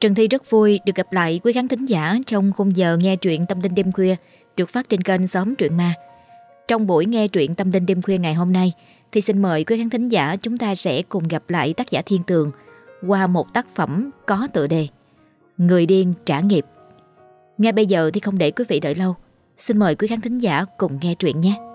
Trần Thi rất vui được gặp lại quý khán thính giả trong khung giờ nghe truyện tâm linh đêm khuya được phát trên kênh Xóm Truyện Ma. Trong buổi nghe truyện tâm linh đêm khuya ngày hôm nay, thì xin mời quý khán thính giả chúng ta sẽ cùng gặp lại tác giả Thiên Tường qua một tác phẩm có tựa đề Người điên trả nghiệp. Ngay bây giờ thì không để quý vị đợi lâu. Xin mời quý khán thính giả cùng nghe truyện nhé.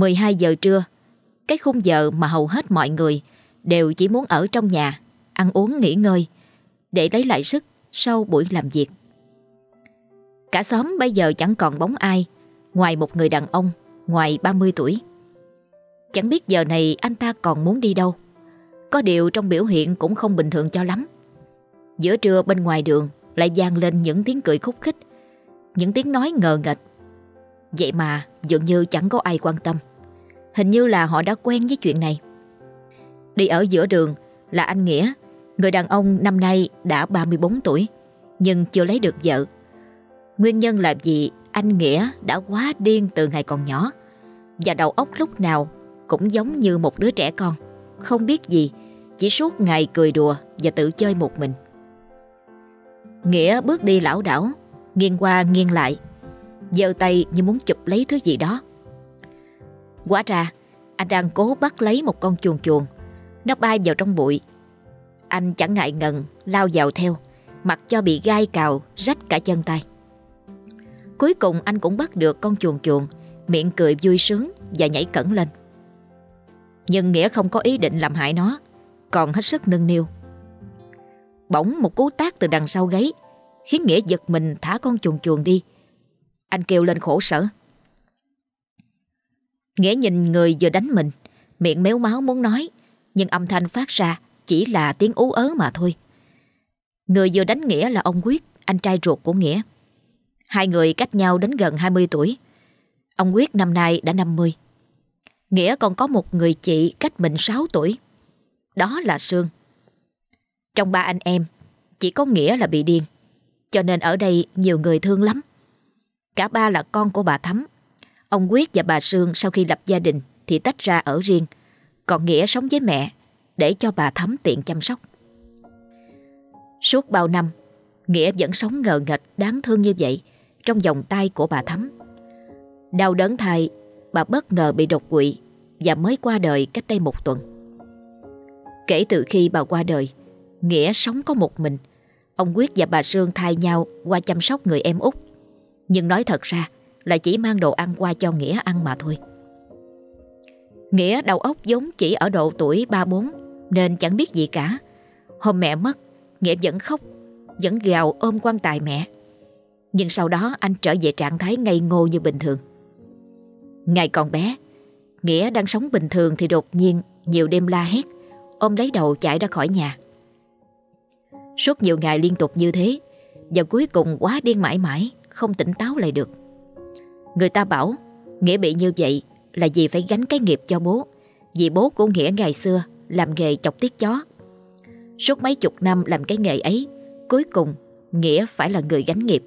Mười hai giờ trưa, cái khung giờ mà hầu hết mọi người đều chỉ muốn ở trong nhà, ăn uống nghỉ ngơi để lấy lại sức sau buổi làm việc. Cả xóm bây giờ chẳng còn bóng ai ngoài một người đàn ông ngoài 30 tuổi. Chẳng biết giờ này anh ta còn muốn đi đâu. Có điều trong biểu hiện cũng không bình thường cho lắm. Giữa trưa bên ngoài đường lại vang lên những tiếng cười khúc khích, những tiếng nói ngờ nghệch. Vậy mà dường như chẳng có ai quan tâm. Hình như là họ đã quen với chuyện này. Đi ở giữa đường là anh Nghĩa, người đàn ông năm nay đã 34 tuổi, nhưng chưa lấy được vợ. Nguyên nhân là vì anh Nghĩa đã quá điên từ ngày còn nhỏ và đầu óc lúc nào cũng giống như một đứa trẻ con, không biết gì, chỉ suốt ngày cười đùa và tự chơi một mình. Nghĩa bước đi lảo đảo, nghiêng qua nghiêng lại, giơ tay như muốn chụp lấy thứ gì đó. Quá ra, anh đang cố bắt lấy một con chuồn chuồn, nó bay vào trong bụi. Anh chẳng ngại ngần lao vào theo, mặc cho bị gai cào rách cả chân tay. Cuối cùng anh cũng bắt được con chuồn chuồn, miệng cười vui sướng và nhảy cẩn lên. Nhưng Nghĩa không có ý định làm hại nó, còn hết sức nâng niu. Bỗng một cú tác từ đằng sau gáy, khiến Nghĩa giật mình thả con chuồn chuồn đi. Anh kêu lên khổ sở. Nghĩa nhìn người vừa đánh mình, miệng méo máu muốn nói, nhưng âm thanh phát ra chỉ là tiếng ú ớ mà thôi. Người vừa đánh Nghĩa là ông Quyết, anh trai ruột của Nghĩa. Hai người cách nhau đến gần 20 tuổi. Ông Quyết năm nay đã 50. Nghĩa còn có một người chị cách mình 6 tuổi. Đó là Sương. Trong ba anh em, chỉ có Nghĩa là bị điên. Cho nên ở đây nhiều người thương lắm. Cả ba là con của bà Thắm. Ông Quyết và bà Sương sau khi lập gia đình thì tách ra ở riêng. Còn Nghĩa sống với mẹ để cho bà Thắm tiện chăm sóc. Suốt bao năm, Nghĩa vẫn sống ngờ nghệch đáng thương như vậy trong vòng tay của bà Thắm. Đau đớn thay bà bất ngờ bị đột quỵ và mới qua đời cách đây một tuần. Kể từ khi bà qua đời, Nghĩa sống có một mình. Ông Quyết và bà Sương thay nhau qua chăm sóc người em út. Nhưng nói thật ra là chỉ mang đồ ăn qua cho Nghĩa ăn mà thôi. Nghĩa đầu óc giống chỉ ở độ tuổi 3-4 nên chẳng biết gì cả. Hôm mẹ mất, Nghĩa vẫn khóc, vẫn gào ôm quan tài mẹ. Nhưng sau đó anh trở về trạng thái ngây ngô như bình thường. Ngày còn bé, Nghĩa đang sống bình thường thì đột nhiên nhiều đêm la hét, ôm lấy đầu chạy ra khỏi nhà. Suốt nhiều ngày liên tục như thế, và cuối cùng quá điên mãi mãi, không tỉnh táo lại được. Người ta bảo, Nghĩa bị như vậy là vì phải gánh cái nghiệp cho bố, vì bố của Nghĩa ngày xưa làm nghề chọc tiết chó. Suốt mấy chục năm làm cái nghề ấy, cuối cùng Nghĩa phải là người gánh nghiệp.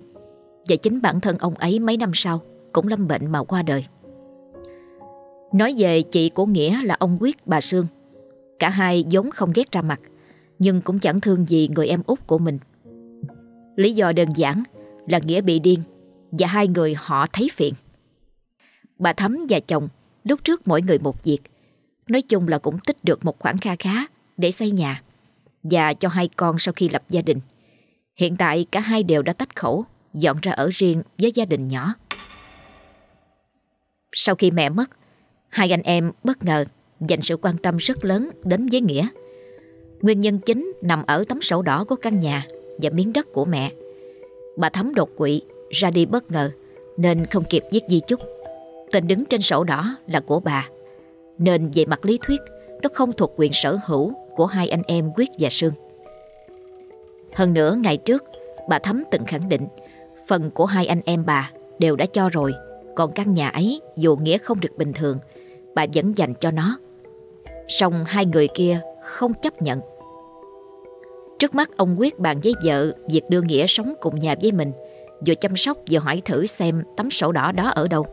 Và chính bản thân ông ấy mấy năm sau cũng lâm bệnh mà qua đời. Nói về chị của Nghĩa là ông Quyết bà Sương. Cả hai vốn không ghét ra mặt, nhưng cũng chẳng thương gì người em út của mình. Lý do đơn giản là Nghĩa bị điên và hai người họ thấy phiền. Bà Thắm và chồng lúc trước mỗi người một việc. Nói chung là cũng tích được một khoản kha khá để xây nhà và cho hai con sau khi lập gia đình. Hiện tại cả hai đều đã tách khẩu, dọn ra ở riêng với gia đình nhỏ. Sau khi mẹ mất, hai anh em bất ngờ dành sự quan tâm rất lớn đến với Nghĩa. Nguyên nhân chính nằm ở tấm sổ đỏ của căn nhà và miếng đất của mẹ. Bà Thắm đột quỵ, ra đi bất ngờ nên không kịp viết di chúc. Tên đứng trên sổ đỏ là của bà. Nên về mặt lý thuyết, nó không thuộc quyền sở hữu của hai anh em Quyết và Sương. Hơn nữa ngày trước, bà thấm từng khẳng định phần của hai anh em bà đều đã cho rồi. Còn căn nhà ấy dù nghĩa không được bình thường, bà vẫn dành cho nó. Song hai người kia không chấp nhận. Trước mắt ông Quyết bàn với vợ việc đưa Nghĩa sống cùng nhà với mình Vừa chăm sóc vừa hỏi thử xem tấm sổ đỏ đó ở đâu.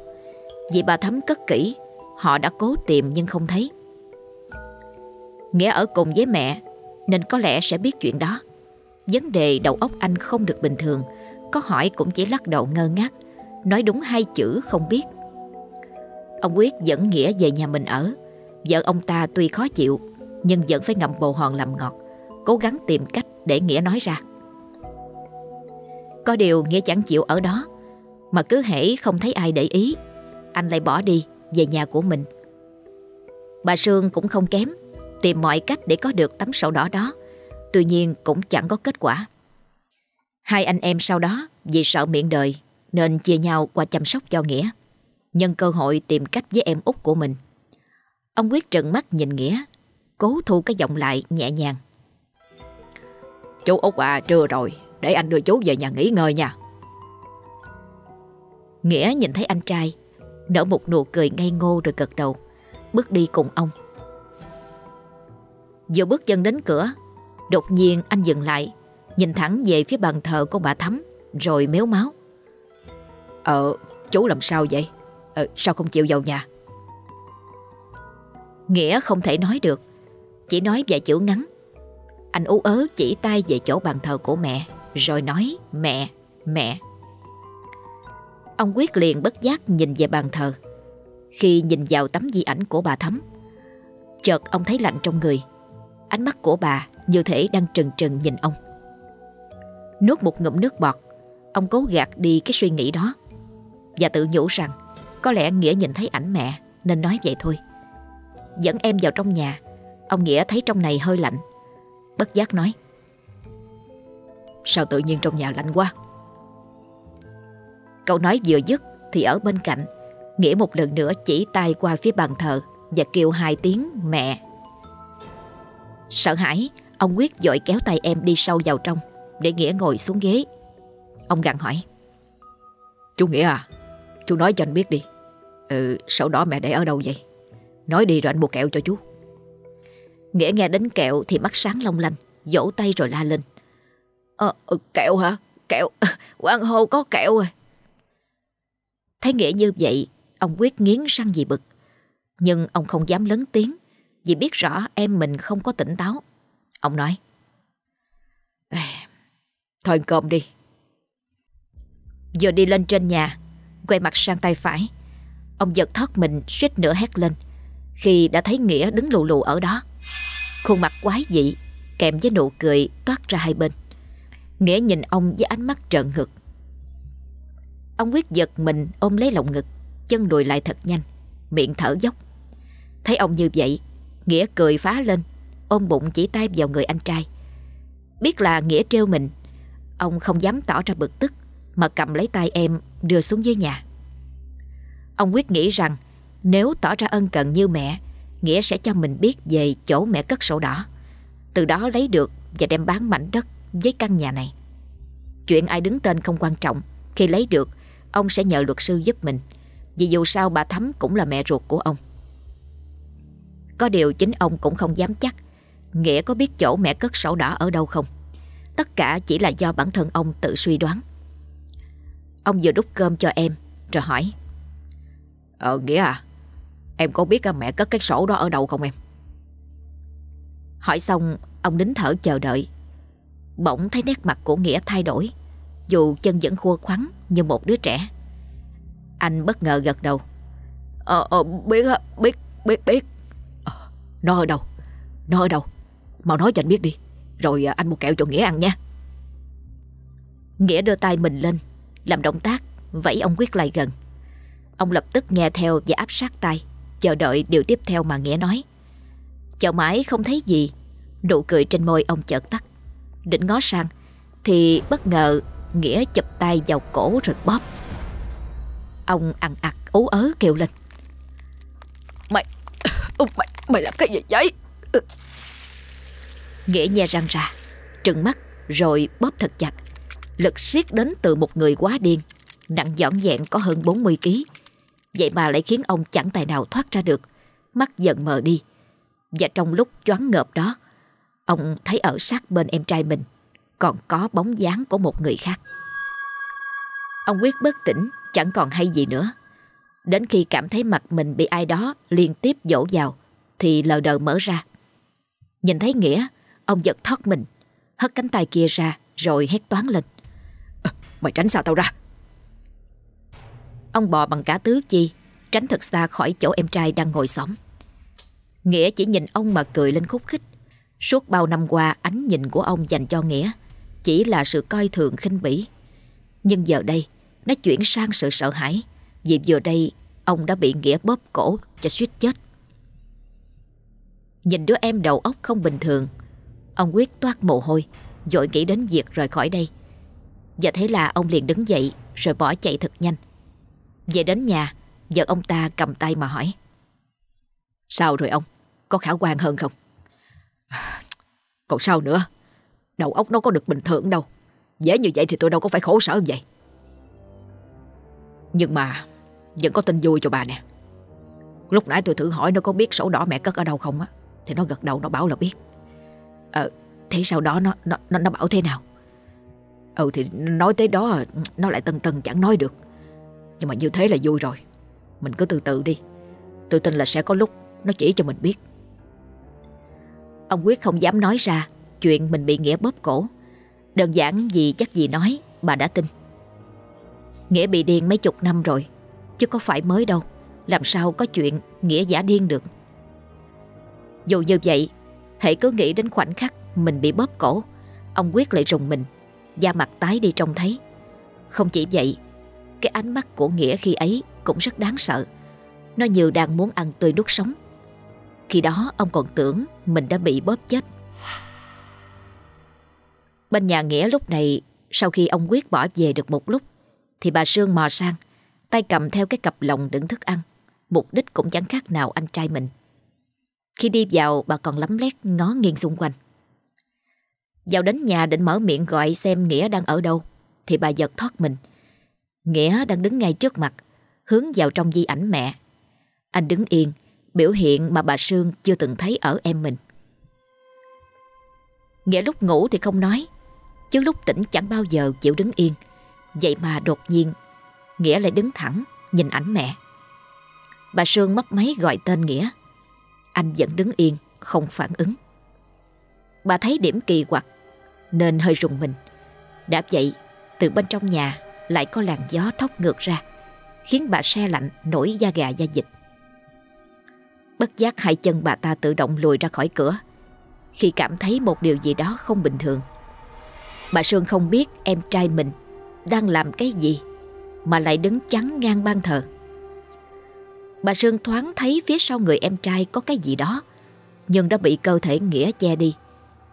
Vì bà thấm cất kỹ, Họ đã cố tìm nhưng không thấy. Nghĩa ở cùng với mẹ, Nên có lẽ sẽ biết chuyện đó. Vấn đề đầu óc anh không được bình thường, Có hỏi cũng chỉ lắc đầu ngơ ngác, Nói đúng hai chữ không biết. Ông Quyết dẫn Nghĩa về nhà mình ở. Vợ ông ta tuy khó chịu, Nhưng vẫn phải ngậm bồ hòn làm ngọt, Cố gắng tìm cách để Nghĩa nói ra. Có điều Nghĩa chẳng chịu ở đó. Mà cứ hễ không thấy ai để ý, Anh lại bỏ đi, về nhà của mình. Bà Sương cũng không kém, Tìm mọi cách để có được tấm sổ đỏ đó. Tuy nhiên cũng chẳng có kết quả. Hai anh em sau đó Vì sợ miệng đời Nên chia nhau qua chăm sóc cho Nghĩa, Nhân cơ hội tìm cách với em út của mình. Ông quyết trừng mắt nhìn Nghĩa, Cố thu cái giọng lại nhẹ nhàng. Chú út à trưa rồi. Để anh đưa chú về nhà nghỉ ngơi nha. Nghĩa nhìn thấy anh trai Nở một nụ cười ngây ngô rồi gật đầu Bước đi cùng ông. Vừa bước chân đến cửa Đột nhiên anh dừng lại Nhìn thẳng về phía bàn thờ của bà Thắm Rồi méo máu. Ờ chú làm sao vậy? Ờ, Sao không chịu vào nhà? Nghĩa không thể nói được Chỉ nói vài chữ ngắn. Anh ú ớ chỉ tay về chỗ bàn thờ của mẹ. Rồi nói mẹ, mẹ. Ông quyết liền bất giác nhìn về bàn thờ. Khi nhìn vào tấm di ảnh của bà thấm Chợt ông thấy lạnh trong người. Ánh mắt của bà như thể đang trừng trừng nhìn ông. Nuốt một ngụm nước bọt Ông cố gạt đi cái suy nghĩ đó Và tự nhủ rằng Có lẽ Nghĩa nhìn thấy ảnh mẹ Nên nói vậy thôi. Dẫn em vào trong nhà Ông Nghĩa thấy trong này hơi lạnh Bất giác nói Sao tự nhiên trong nhà lạnh quá? Câu nói vừa dứt Thì ở bên cạnh, Nghĩa một lần nữa chỉ tay qua phía bàn thờ Và kêu hai tiếng, mẹ. Sợ hãi, Ông Quyết dội kéo tay em đi sâu vào trong, Để Nghĩa ngồi xuống ghế. Ông gặn hỏi, Chú Nghĩa à Chú nói cho anh biết đi. Ừ sổ đỏ mẹ để ở đâu vậy? Nói đi rồi anh mua kẹo cho chú. Nghĩa nghe đến kẹo thì mắt sáng long lanh, Vỗ tay rồi la lên Ờ ừ, kẹo hả? Kẹo. Quang hô có kẹo rồi. Thấy Nghĩa như vậy, Ông quyết nghiến răng gì bực. Nhưng ông không dám lớn tiếng, Vì biết rõ em mình không có tỉnh táo. Ông nói Thôi cơm đi. Vừa đi lên trên nhà, Quay mặt sang tay phải, Ông giật thoát mình suýt nửa hét lên, Khi đã thấy Nghĩa đứng lù lù ở đó. Khuôn mặt quái dị, Kèm với nụ cười toát ra hai bên. Nghĩa nhìn ông với ánh mắt trợn ngực Ông quyết giật mình ôm lấy lồng ngực, Chân đùi lại thật nhanh, Miệng thở dốc. Thấy ông như vậy, Nghĩa cười phá lên, Ôm bụng chỉ tay vào người anh trai. Biết là Nghĩa trêu mình, Ông không dám tỏ ra bực tức, Mà cầm lấy tay em đưa xuống dưới nhà. Ông quyết nghĩ rằng Nếu tỏ ra ân cần như mẹ, Nghĩa sẽ cho mình biết về chỗ mẹ cất sổ đỏ. Từ đó lấy được Và đem bán mảnh đất với căn nhà này. Chuyện ai đứng tên không quan trọng. Khi lấy được, Ông sẽ nhờ luật sư giúp mình. Vì dù sao bà Thắm cũng là mẹ ruột của ông. Có điều chính ông cũng không dám chắc, Nghĩa có biết chỗ mẹ cất sổ đỏ ở đâu không. Tất cả chỉ là do bản thân ông tự suy đoán. Ông vừa đút cơm cho em, Rồi hỏi. Ờ Nghĩa à Em có biết à, mẹ cất cái sổ đó ở đâu không em? Hỏi xong, Ông nín thở chờ đợi. Bỗng thấy nét mặt của Nghĩa thay đổi. Dù chân vẫn khua khoắn như một đứa trẻ. Anh bất ngờ gật đầu. Ờ, ờ biết biết biết biết. Ờ, Nó ở đâu Nó ở đâu. Mau nói cho anh biết đi Rồi à, anh mua kẹo cho Nghĩa ăn nha. Nghĩa đưa tay mình lên Làm động tác Vẫy ông Quyết lại gần. Ông lập tức nghe theo và áp sát tay Chờ đợi điều tiếp theo mà Nghĩa nói. Chờ mãi không thấy gì Nụ cười trên môi ông chợt tắt. Định ngó sang Thì bất ngờ Nghĩa chụp tay vào cổ rồi bóp. Ông ăn ặt ú ớ kêu lên. Mày Mày, mày làm cái gì vậy? Nghĩa nhe răng ra Trừng mắt rồi bóp thật chặt. Lực siết đến từ một người quá điên Nặng dọn dẹn có hơn 40 kg Vậy mà lại khiến ông chẳng tài nào thoát ra được Mắt dần mờ đi. Và trong lúc choáng ngợp đó Ông thấy ở sát bên em trai mình Còn có bóng dáng của một người khác. Ông quyết bất tỉnh Chẳng còn hay gì nữa. Đến khi cảm thấy mặt mình bị ai đó liên tiếp dỗ vào Thì lờ đờ mở ra. Nhìn thấy Nghĩa Ông giật thoát mình Hất cánh tay kia ra Rồi hét toán lên. À, Mày tránh sao tao ra. Ông bò bằng cả tứ chi Tránh thật xa khỏi chỗ em trai đang ngồi xóm Nghĩa chỉ nhìn ông mà cười lên khúc khích. Suốt bao năm qua, ánh nhìn của ông dành cho Nghĩa Chỉ là sự coi thường khinh bỉ. Nhưng giờ đây, Nó chuyển sang sự sợ hãi. Vì vừa đây, Ông đã bị Nghĩa bóp cổ cho suýt chết. Nhìn đứa em đầu óc không bình thường, Ông quyết toát mồ hôi Dội nghĩ đến việc rời khỏi đây. Và thế là ông liền đứng dậy, Rồi bỏ chạy thật nhanh. Về đến nhà, Vợ ông ta cầm tay mà hỏi, Sao rồi ông? Có khả quan hơn không? Còn sao nữa? Đầu óc nó có được bình thường đâu. Dễ như vậy thì tôi đâu có phải khổ sở như vậy. Nhưng mà Vẫn có tin vui cho bà nè. Lúc nãy tôi thử hỏi nó có biết sổ đỏ mẹ cất ở đâu không á Thì nó gật đầu nó bảo là biết. Ờ Thế sau đó nó nó nó, nó bảo thế nào? Ừ thì nói tới đó Nó lại tân tân chẳng nói được. Nhưng mà như thế là vui rồi. Mình cứ từ từ đi. Tôi tin là sẽ có lúc Nó chỉ cho mình biết. Ông Quyết không dám nói ra Chuyện mình bị Nghĩa bóp cổ. Đơn giản vì chắc gì nói, Bà đã tin. Nghĩa bị điên mấy chục năm rồi, Chứ có phải mới đâu. Làm sao có chuyện Nghĩa giả điên được? Dù như vậy, Hãy cứ nghĩ đến khoảnh khắc mình bị bóp cổ, Ông Quyết lại rùng mình, Da mặt tái đi trông thấy. Không chỉ vậy, Cái ánh mắt của Nghĩa khi ấy cũng rất đáng sợ. Nó như đang muốn ăn tươi nuốt sống. Khi đó, ông còn tưởng Mình đã bị bóp chết. Bên nhà Nghĩa lúc này, Sau khi ông Quyết bỏ về được một lúc, Thì bà Sương mò sang, Tay cầm theo cái cặp lồng đựng thức ăn. Mục đích cũng chẳng khác nào anh trai mình. Khi đi vào, bà còn lắm lét ngó nghiêng xung quanh. Vào đến nhà định mở miệng gọi xem Nghĩa đang ở đâu, Thì bà giật thoát mình. Nghĩa đang đứng ngay trước mặt, Hướng vào trong di ảnh mẹ. Anh đứng yên Biểu hiện mà bà Sương chưa từng thấy ở em mình. Nghĩa lúc ngủ thì không nói Chứ lúc tỉnh chẳng bao giờ chịu đứng yên. Vậy mà đột nhiên Nghĩa lại đứng thẳng Nhìn ảnh mẹ. Bà Sương mất máy gọi tên Nghĩa. Anh vẫn đứng yên Không phản ứng. Bà thấy điểm kỳ quặc nên hơi rùng mình. Đã vậy, từ bên trong nhà lại có làn gió thốc ngược ra, khiến bà xe lạnh nổi da gà da dịch. Bất giác hai chân bà ta tự động lùi ra khỏi cửa, khi cảm thấy một điều gì đó không bình thường. Bà Sương không biết em trai mình đang làm cái gì, mà lại đứng chắn ngang ban thờ. Bà Sương thoáng thấy phía sau người em trai có cái gì đó, nhưng đã bị cơ thể Nghĩa che đi,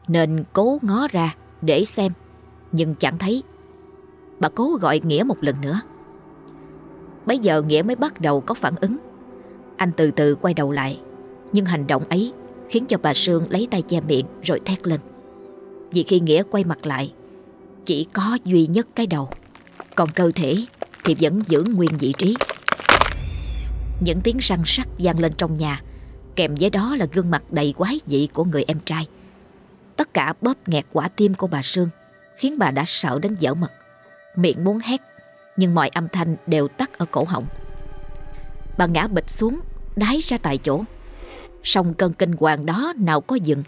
nên cố ngó ra để xem, nhưng chẳng thấy. Bà cố gọi Nghĩa một lần nữa. Bây giờ Nghĩa mới bắt đầu có phản ứng. Anh từ từ quay đầu lại nhưng hành động ấy khiến cho bà Sương lấy tay che miệng rồi thét lên. Vì khi Nghĩa quay mặt lại, chỉ có duy nhất cái đầu còn cơ thể thì vẫn giữ nguyên vị trí. Những tiếng răng sắc vang lên trong nhà, kèm với đó là gương mặt đầy quái dị của người em trai. Tất cả bóp nghẹt quả tim của bà Sương, Khiến bà đã sợ đến dở mật Miệng muốn hét, Nhưng mọi âm thanh đều tắt ở cổ họng Bà ngã bịch xuống Đái ra tại chỗ Song cơn kinh hoàng đó nào có dừng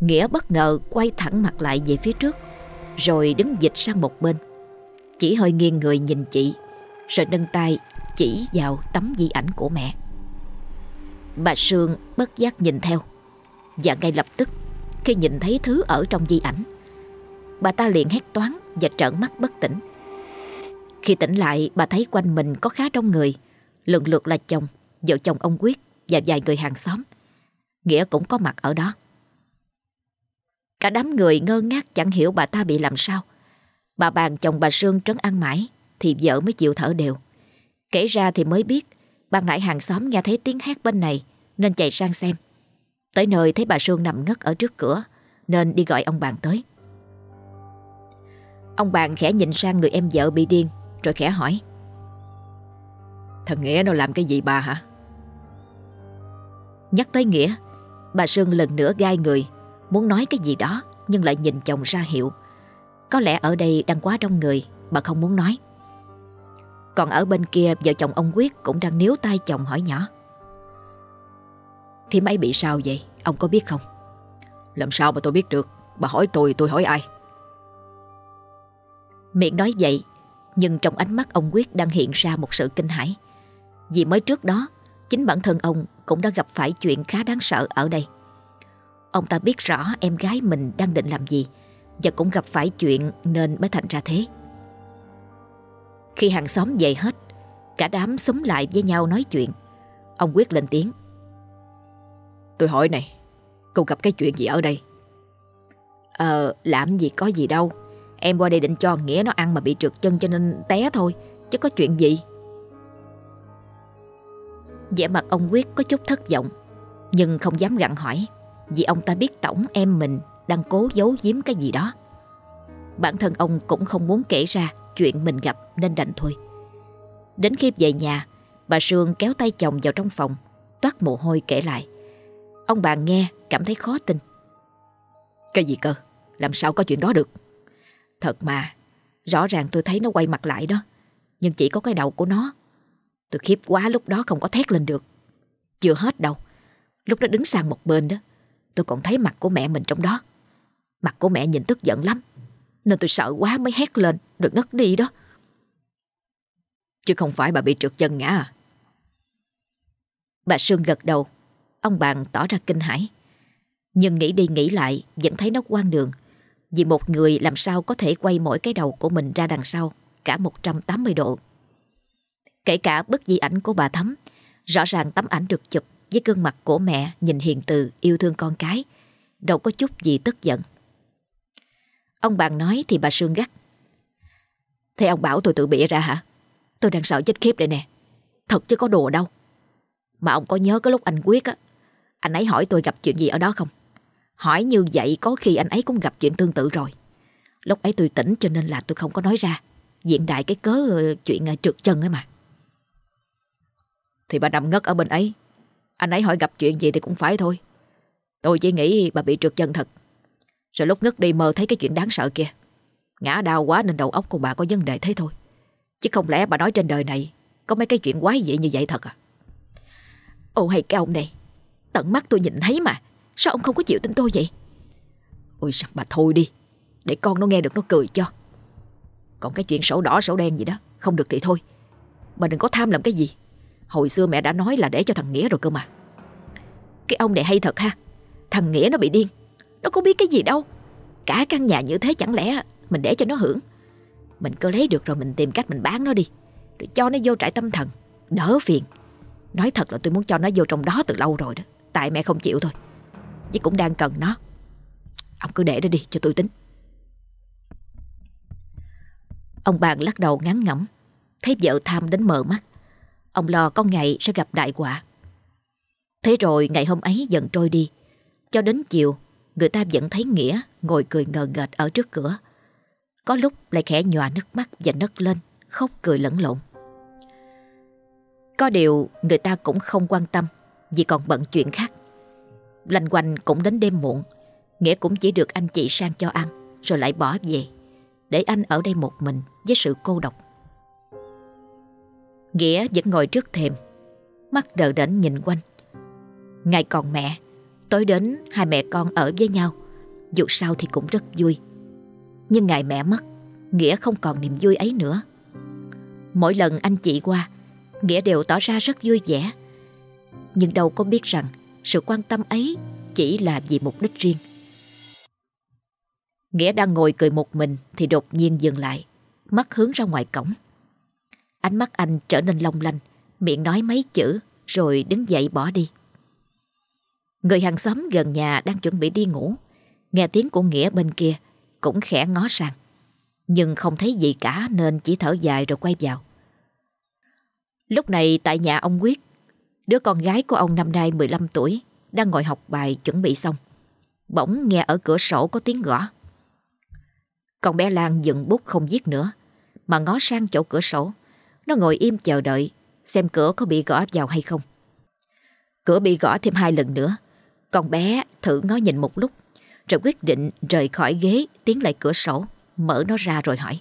Nghĩa bất ngờ quay thẳng mặt lại về phía trước Rồi đứng dịch sang một bên Chỉ hơi nghiêng người nhìn chị Rồi nâng tay chỉ vào tấm di ảnh của mẹ Bà Sương bất giác nhìn theo Và ngay lập tức khi nhìn thấy thứ ở trong di ảnh. Bà ta liền hét toán và trợn mắt bất tỉnh. Khi tỉnh lại, bà thấy quanh mình có khá đông người, lần lượt là chồng, vợ chồng ông Quyết và vài người hàng xóm. Nghĩa cũng có mặt ở đó. Cả đám người ngơ ngác chẳng hiểu bà ta bị làm sao. Bà bàn chồng bà Sương trấn ăn mãi, thì vợ mới chịu thở đều. Kể ra thì mới biết, ban nãy hàng xóm nghe thấy tiếng hét bên này, nên chạy sang xem. Tới nơi thấy bà Sương nằm ngất ở trước cửa Nên đi gọi ông bạn tới Ông bạn khẽ nhìn sang người em vợ bị điên Rồi khẽ hỏi Thằng Nghĩa nó làm cái gì bà hả Nhắc tới Nghĩa Bà Sương lần nữa gai người Muốn nói cái gì đó Nhưng lại nhìn chồng ra hiệu Có lẽ ở đây đang quá đông người Bà không muốn nói Còn ở bên kia vợ chồng ông Quyết cũng đang níu tay chồng hỏi nhỏ. Thì mấy bị sao vậy? Ông có biết không? Làm sao mà tôi biết được? Bà hỏi tôi, tôi hỏi ai? Miệng nói vậy, nhưng trong ánh mắt ông Quyết đang hiện ra một sự kinh hãi. Vì mới trước đó, chính bản thân ông cũng đã gặp phải chuyện khá đáng sợ ở đây. Ông ta biết rõ em gái mình đang định làm gì và cũng gặp phải chuyện nên mới thành ra thế. Khi hàng xóm về hết, cả đám xúm lại với nhau nói chuyện. Ông Quyết lên tiếng. Tôi hỏi này, cô gặp cái chuyện gì ở đây? Ờ, làm gì có gì đâu. Em qua đây định cho Nghĩa nó ăn mà bị trượt chân cho nên té thôi, chứ có chuyện gì vẻ mặt ông Quyết có chút thất vọng, nhưng không dám gặn hỏi, vì ông ta biết tổng em mình đang cố giấu giếm cái gì đó. Bản thân ông cũng không muốn kể ra chuyện mình gặp nên đành thôi. Đến khi về nhà, bà Sương kéo tay chồng vào trong phòng, toát mồ hôi kể lại. Ông bà nghe cảm thấy khó tin. Cái gì cơ? Làm sao có chuyện đó được? Thật mà, rõ ràng tôi thấy nó quay mặt lại đó. Nhưng chỉ có cái đầu của nó. Tôi khiếp quá lúc đó không có thét lên được. Chưa hết đâu. Lúc đó đứng sang một bên đó, tôi còn thấy mặt của mẹ mình trong đó. Mặt của mẹ nhìn tức giận lắm. Nên tôi sợ quá mới hét lên, được ngất đi đó. Chứ không phải bà bị trượt chân ngã à? Bà Sương gật đầu. Ông bạn tỏ ra kinh hãi. Nhưng nghĩ đi nghĩ lại vẫn thấy nó quan đường. Vì một người làm sao có thể quay mỗi cái đầu của mình ra đằng sau cả 180 độ. Kể cả bức di ảnh của bà Thắm, rõ ràng tấm ảnh được chụp với gương mặt của mẹ nhìn hiền từ yêu thương con cái, đâu có chút gì tức giận. Ông bạn nói thì bà Sương gắt. Thế ông bảo tôi tự bịa ra hả? Tôi đang sợ chết khiếp đây nè. Thật chứ có đùa đâu. Mà ông có nhớ cái lúc anh quyết á, anh ấy hỏi tôi gặp chuyện gì ở đó không? Hỏi như vậy có khi anh ấy cũng gặp chuyện tương tự rồi. Lúc ấy tôi tỉnh cho nên là tôi không có nói ra. Diện đại cái cớ ờ, chuyện ờ, trượt chân ấy mà. Thì bà nằm ngất ở bên ấy. Anh ấy hỏi gặp chuyện gì thì cũng phải thôi. Tôi chỉ nghĩ bà bị trượt chân thật. Rồi lúc ngất đi mơ thấy cái chuyện đáng sợ kia. Ngã đau quá nên đầu óc của bà có vấn đề thế thôi. Chứ không lẽ bà nói trên đời này có mấy cái chuyện quái dị như vậy thật à? Ồ hay cái ông này, tận mắt tôi nhìn thấy mà. Sao ông không có chịu tin tôi vậy Ôi sao bà thôi đi Để con nó nghe được nó cười cho Còn cái chuyện sổ đỏ sổ đen gì đó Không được thì thôi Bà đừng có tham làm cái gì Hồi xưa mẹ đã nói là để cho thằng Nghĩa rồi cơ mà. Cái ông này hay thật ha. Thằng Nghĩa nó bị điên. Nó có biết cái gì đâu. Cả căn nhà như thế chẳng lẽ mình để cho nó hưởng? Mình cứ lấy được rồi mình tìm cách mình bán nó đi, Rồi cho nó vô trại tâm thần, Đỡ phiền. Nói thật là tôi muốn cho nó vô trong đó từ lâu rồi đó. Tại mẹ không chịu thôi. Chứ cũng đang cần nó. Ông cứ để đó đi, cho tôi tính. Ông bạn lắc đầu ngắn ngẩm, Thấy vợ tham đến mờ mắt. Ông lo có ngày sẽ gặp đại quả Thế rồi ngày hôm ấy dần trôi đi. Cho đến chiều, Người ta vẫn thấy Nghĩa ngồi cười ngờ ngợt ở trước cửa. Có lúc lại khẽ nhòa nước mắt và nấc lên, Khóc cười lẫn lộn. Có điều người ta cũng không quan tâm, Vì còn bận chuyện khác. Lanh quanh cũng đến đêm muộn, Nghĩa cũng chỉ được anh chị sang cho ăn, Rồi lại bỏ về, Để anh ở đây một mình với sự cô độc. Nghĩa vẫn ngồi trước thềm Mắt đờ đẫn nhìn quanh Ngày còn mẹ Tối đến hai mẹ con ở với nhau Dù sao thì cũng rất vui Nhưng ngày mẹ mất Nghĩa không còn niềm vui ấy nữa Mỗi lần anh chị qua Nghĩa đều tỏ ra rất vui vẻ Nhưng đâu có biết rằng sự quan tâm ấy chỉ là vì mục đích riêng. Nghĩa đang ngồi cười một mình thì đột nhiên dừng lại, mắt hướng ra ngoài cổng. Ánh mắt anh trở nên long lanh, miệng nói mấy chữ rồi đứng dậy bỏ đi. Người hàng xóm gần nhà đang chuẩn bị đi ngủ, nghe tiếng của Nghĩa bên kia cũng khẽ ngó sang. Nhưng không thấy gì cả nên chỉ thở dài rồi quay vào. Lúc này tại nhà ông Quyết Đứa con gái của ông năm nay 15 tuổi đang ngồi học bài chuẩn bị xong. Bỗng nghe ở cửa sổ có tiếng gõ. Con bé Lan dừng bút không viết nữa mà ngó sang chỗ cửa sổ. Nó ngồi im chờ đợi, xem cửa có bị gõ vào hay không. Cửa bị gõ thêm hai lần nữa. Con bé thử ngó nhìn một lúc, rồi quyết định rời khỏi ghế, tiến lại cửa sổ, mở nó ra rồi hỏi.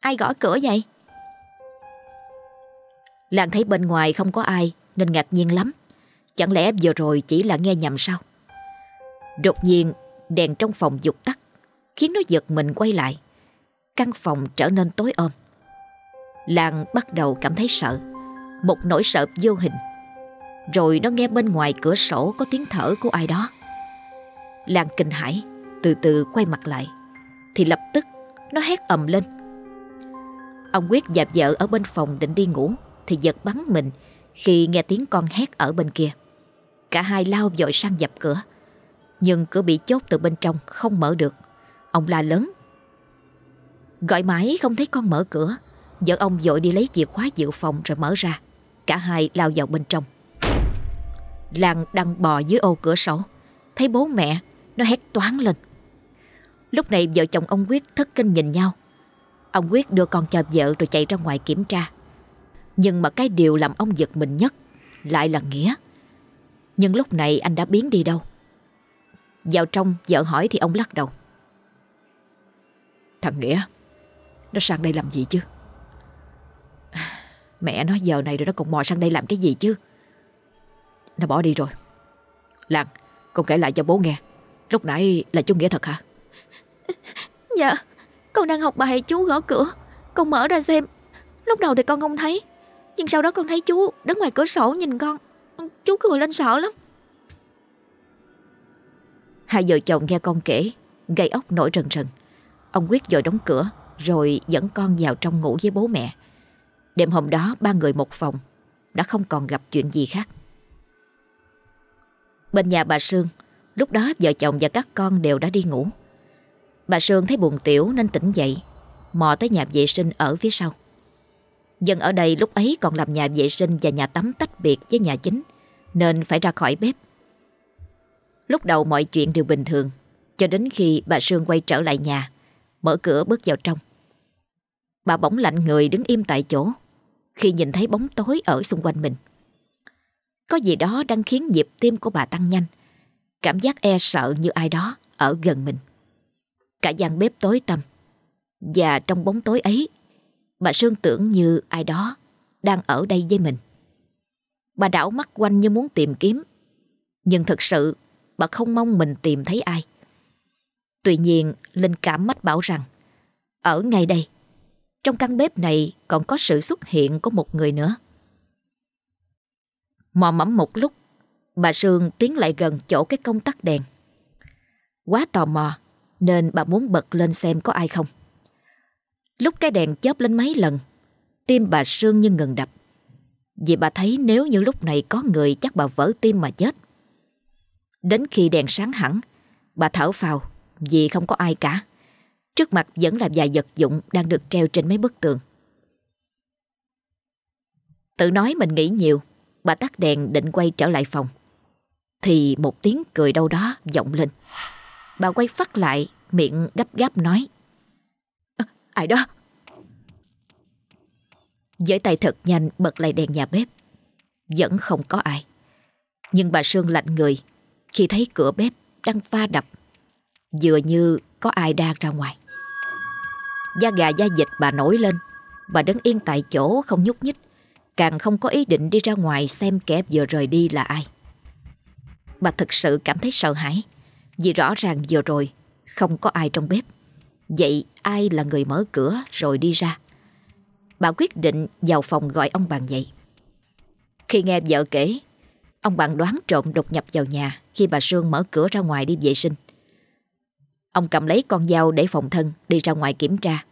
Ai gõ cửa vậy? Làng thấy bên ngoài không có ai, nên ngạc nhiên lắm. Chẳng lẽ vừa rồi chỉ là nghe nhầm sao? Đột nhiên, đèn trong phòng dục tắt, khiến nó giật mình quay lại. Căn phòng trở nên tối ôm. Lan bắt đầu cảm thấy sợ. Một nỗi sợ vô hình. Rồi nó nghe bên ngoài cửa sổ có tiếng thở của ai đó. Lan kinh hãi, từ từ quay mặt lại. Thì lập tức nó hét ầm lên. Ông Quyết và vợ ở bên phòng định đi ngủ thì giật bắn mình khi nghe tiếng con hét ở bên kia. Cả hai lao dội sang dập cửa. Nhưng cửa bị chốt từ bên trong không mở được. Ông la lớn. Gọi mãi không thấy con mở cửa. Vợ ông dội đi lấy chìa khóa dự phòng rồi mở ra. Cả hai lao vào bên trong. Lan đang bò dưới ô cửa sổ. Thấy bố mẹ, nó hét toán lên. Lúc này vợ chồng ông Quyết thất kinh nhìn nhau. Ông Quyết đưa con cho vợ rồi chạy ra ngoài kiểm tra. Nhưng mà cái điều làm ông giật mình nhất lại là Nghĩa. Nhưng lúc này anh đã biến đi đâu? Vào trong vợ hỏi thì ông lắc đầu. Thằng Nghĩa, nó sang đây làm gì chứ? Mẹ nói giờ này rồi nó còn mò sang đây làm cái gì chứ? Nó bỏ đi rồi. Lan, con kể lại cho bố nghe. Lúc nãy là chú Nghĩa thật hả? Dạ, con đang học bài chú gõ cửa. Con mở ra xem. Lúc đầu thì con không thấy. Nhưng sau đó con thấy chú đứng ngoài cửa sổ nhìn con Chú cười lên sợ lắm Hai vợ chồng nghe con kể Gây ốc nổi rần rần Ông quyết dội đóng cửa Rồi dẫn con vào trong ngủ với bố mẹ Đêm hôm đó ba người một phòng Đã không còn gặp chuyện gì khác Bên nhà bà Sương Lúc đó vợ chồng và các con đều đã đi ngủ Bà Sương thấy buồn tiểu nên tỉnh dậy Mò tới nhà vệ sinh ở phía sau Dân ở đây lúc ấy còn làm nhà vệ sinh và nhà tắm tách biệt với nhà chính, nên phải ra khỏi bếp. Lúc đầu mọi chuyện đều bình thường, cho đến khi bà Sương quay trở lại nhà, mở cửa bước vào trong. Bà bỗng lạnh người đứng im tại chỗ, khi nhìn thấy bóng tối ở xung quanh mình. Có gì đó đang khiến nhịp tim của bà tăng nhanh, cảm giác e sợ như ai đó ở gần mình. Cả gian bếp tối tăm, và trong bóng tối ấy Bà Sương tưởng như ai đó đang ở đây với mình. Bà đảo mắt quanh như muốn tìm kiếm. Nhưng thật sự bà không mong mình tìm thấy ai. Tuy nhiên linh cảm mách bảo rằng ở ngay đây, trong căn bếp này còn có sự xuất hiện của một người nữa. Mò mẫm một lúc, bà Sương tiến lại gần chỗ cái công tắc đèn. Quá tò mò nên bà muốn bật lên xem có ai không. Lúc cái đèn chớp lên mấy lần, tim bà Sương như ngừng đập. Vì bà thấy nếu như lúc này có người chắc bà vỡ tim mà chết. Đến khi đèn sáng hẳn, bà thở phào vì không có ai cả. Trước mặt vẫn là vài vật dụng đang được treo trên mấy bức tường. Tự nói mình nghĩ nhiều, bà tắt đèn định quay trở lại phòng. Thì một tiếng cười đâu đó vọng lên. Bà quay phát lại, miệng gấp gáp nói. Ai đó Với tay thật nhanh bật lại đèn nhà bếp Vẫn không có ai Nhưng bà Sương lạnh người Khi thấy cửa bếp đang pha đập Vừa như có ai đang ra ngoài Da gà da dịch bà nổi lên Bà đứng yên tại chỗ không nhúc nhích Càng không có ý định đi ra ngoài xem kẻ vừa rời đi là ai Bà thực sự cảm thấy sợ hãi Vì rõ ràng vừa rồi Không có ai trong bếp Vậy ai là người mở cửa rồi đi ra? Bà quyết định vào phòng gọi ông bạn dậy. Khi nghe vợ kể, ông bạn đoán trộm đột nhập vào nhà khi bà Sương mở cửa ra ngoài đi vệ sinh. Ông cầm lấy con dao để phòng thân đi ra ngoài kiểm tra,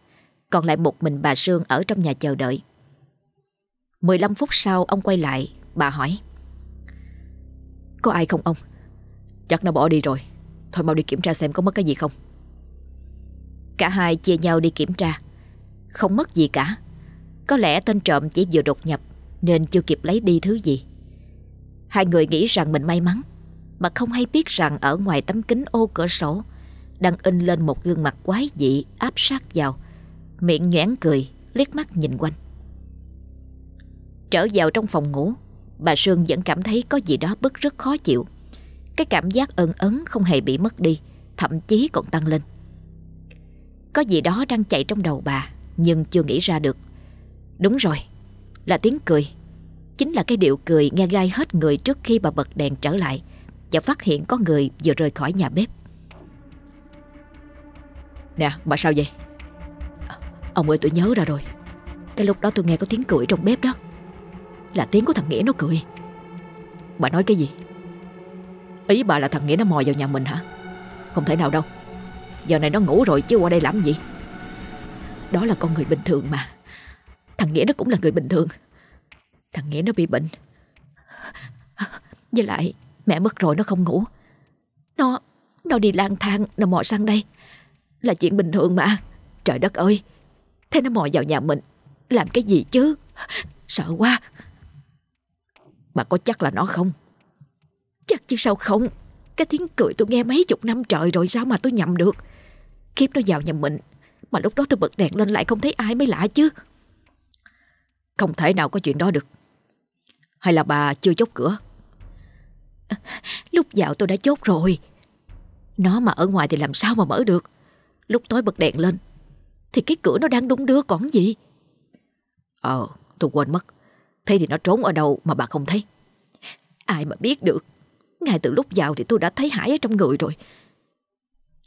còn lại một mình bà Sương ở trong nhà chờ đợi. 15 phút sau ông quay lại, bà hỏi. Có ai không ông? Chắc nó bỏ đi rồi. Thôi mau đi kiểm tra xem có mất cái gì không. Cả hai chia nhau đi kiểm tra Không mất gì cả Có lẽ tên trộm chỉ vừa đột nhập Nên chưa kịp lấy đi thứ gì Hai người nghĩ rằng mình may mắn Mà không hay biết rằng ở ngoài tấm kính ô cửa sổ đang in lên một gương mặt quái dị, áp sát vào. Miệng nhoẻn cười, liếc mắt nhìn quanh. Trở vào trong phòng ngủ, Bà Sương vẫn cảm thấy có gì đó bức rất khó chịu. Cái cảm giác ân ấn không hề bị mất đi, Thậm chí còn tăng lên. Có gì đó đang chạy trong đầu bà, Nhưng chưa nghĩ ra được. Đúng rồi, Là tiếng cười. Chính là cái điệu cười nghe gai hết người trước khi bà bật đèn trở lại Và phát hiện có người vừa rời khỏi nhà bếp. Nè, bà sao vậy? Ông ơi, tôi nhớ ra rồi. Cái lúc đó tôi nghe có tiếng cười trong bếp đó. Là tiếng của thằng Nghĩa nó cười. Bà nói cái gì? Ý bà là thằng Nghĩa nó mò vào nhà mình hả? Không thể nào đâu. Giờ này nó ngủ rồi chứ qua đây làm gì? Đó là con người bình thường mà. Thằng Nghĩa nó cũng là người bình thường. Thằng Nghĩa nó bị bệnh. Với lại Mẹ mất rồi nó không ngủ. Nó Nó đi lang thang, Nó mò sang đây. Là chuyện bình thường mà. Trời đất ơi, Thế nó mò vào nhà mình, Làm cái gì chứ? Sợ quá. Bà có chắc là nó không? Chắc chứ sao không? Cái tiếng cười tôi nghe mấy chục năm trời rồi Sao mà tôi nhầm được? Kiếp nó vào nhà mình, Mà lúc đó tôi bật đèn lên lại không thấy ai mới lạ chứ. Không thể nào có chuyện đó được. Hay là bà chưa chốt cửa? Lúc vào tôi đã chốt rồi. Nó mà ở ngoài thì làm sao mà mở được? Lúc tối bật đèn lên, Thì cái cửa nó đang đung đưa còn gì? Ờ tôi quên mất. Thế thì nó trốn ở đâu mà bà không thấy? Ai mà biết được. Ngay từ lúc vào thì tôi đã thấy Hải ở trong người rồi.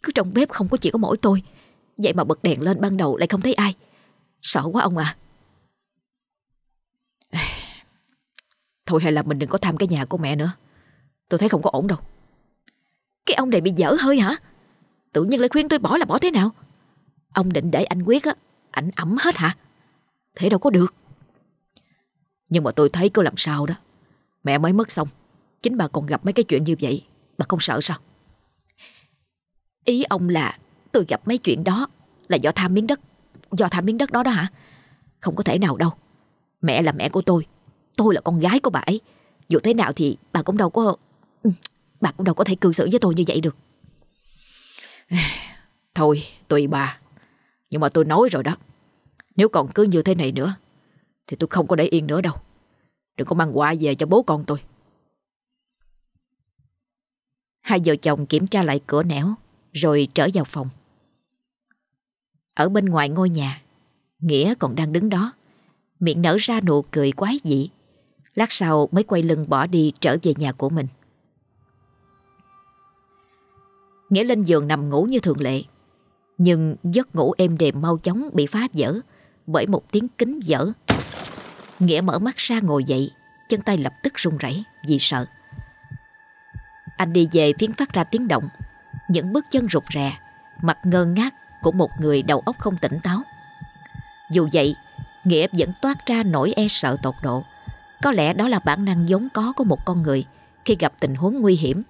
Cứ trong bếp không có chỉ có mỗi tôi. Vậy mà bật đèn lên ban đầu lại không thấy ai. Sợ quá ông à. Thôi hay là mình đừng có thăm cái nhà của mẹ nữa. Tôi thấy không có ổn đâu. Cái ông này bị dở hơi hả? Tự nhiên lại khuyên tôi bỏ là bỏ thế nào? Ông định để anh quyết á, Ảnh ẩm hết hả? Thế đâu có được. Nhưng mà tôi thấy cô làm sao đó. Mẹ mới mất xong, Chính bà còn gặp mấy cái chuyện như vậy, Bà không sợ sao? Ý ông là tôi gặp mấy chuyện đó Là do tham miếng đất, Do tham miếng đất đó đó hả? Không có thể nào đâu. Mẹ là mẹ của tôi Tôi là con gái của bà ấy. Dù thế nào thì bà cũng đâu có ừ, Bà cũng đâu có thể cư xử với tôi như vậy được. Thôi, tùy bà. Nhưng mà tôi nói rồi đó. Nếu còn cứ như thế này nữa, Thì tôi không có để yên nữa đâu. Đừng có mang quà về cho bố con tôi. Hai vợ chồng kiểm tra lại cửa nẻo, Rồi trở vào phòng. Ở bên ngoài ngôi nhà, Nghĩa còn đang đứng đó. Miệng nở ra nụ cười quái dị. Lát sau mới quay lưng bỏ đi trở về nhà của mình. Nghĩa lên giường nằm ngủ như thường lệ. Nhưng giấc ngủ êm đềm mau chóng bị phá vỡ Bởi một tiếng kính vỡ Nghĩa mở mắt ra ngồi dậy, Chân tay lập tức run rẩy vì sợ. Anh đi về phiến phát ra tiếng động. Những bước chân rụt rè, Mặt ngơ ngác của một người đầu óc không tỉnh táo. Dù vậy, Nghĩa vẫn toát ra nỗi e sợ tột độ. Có lẽ đó là bản năng vốn có của một con người Khi gặp tình huống nguy hiểm.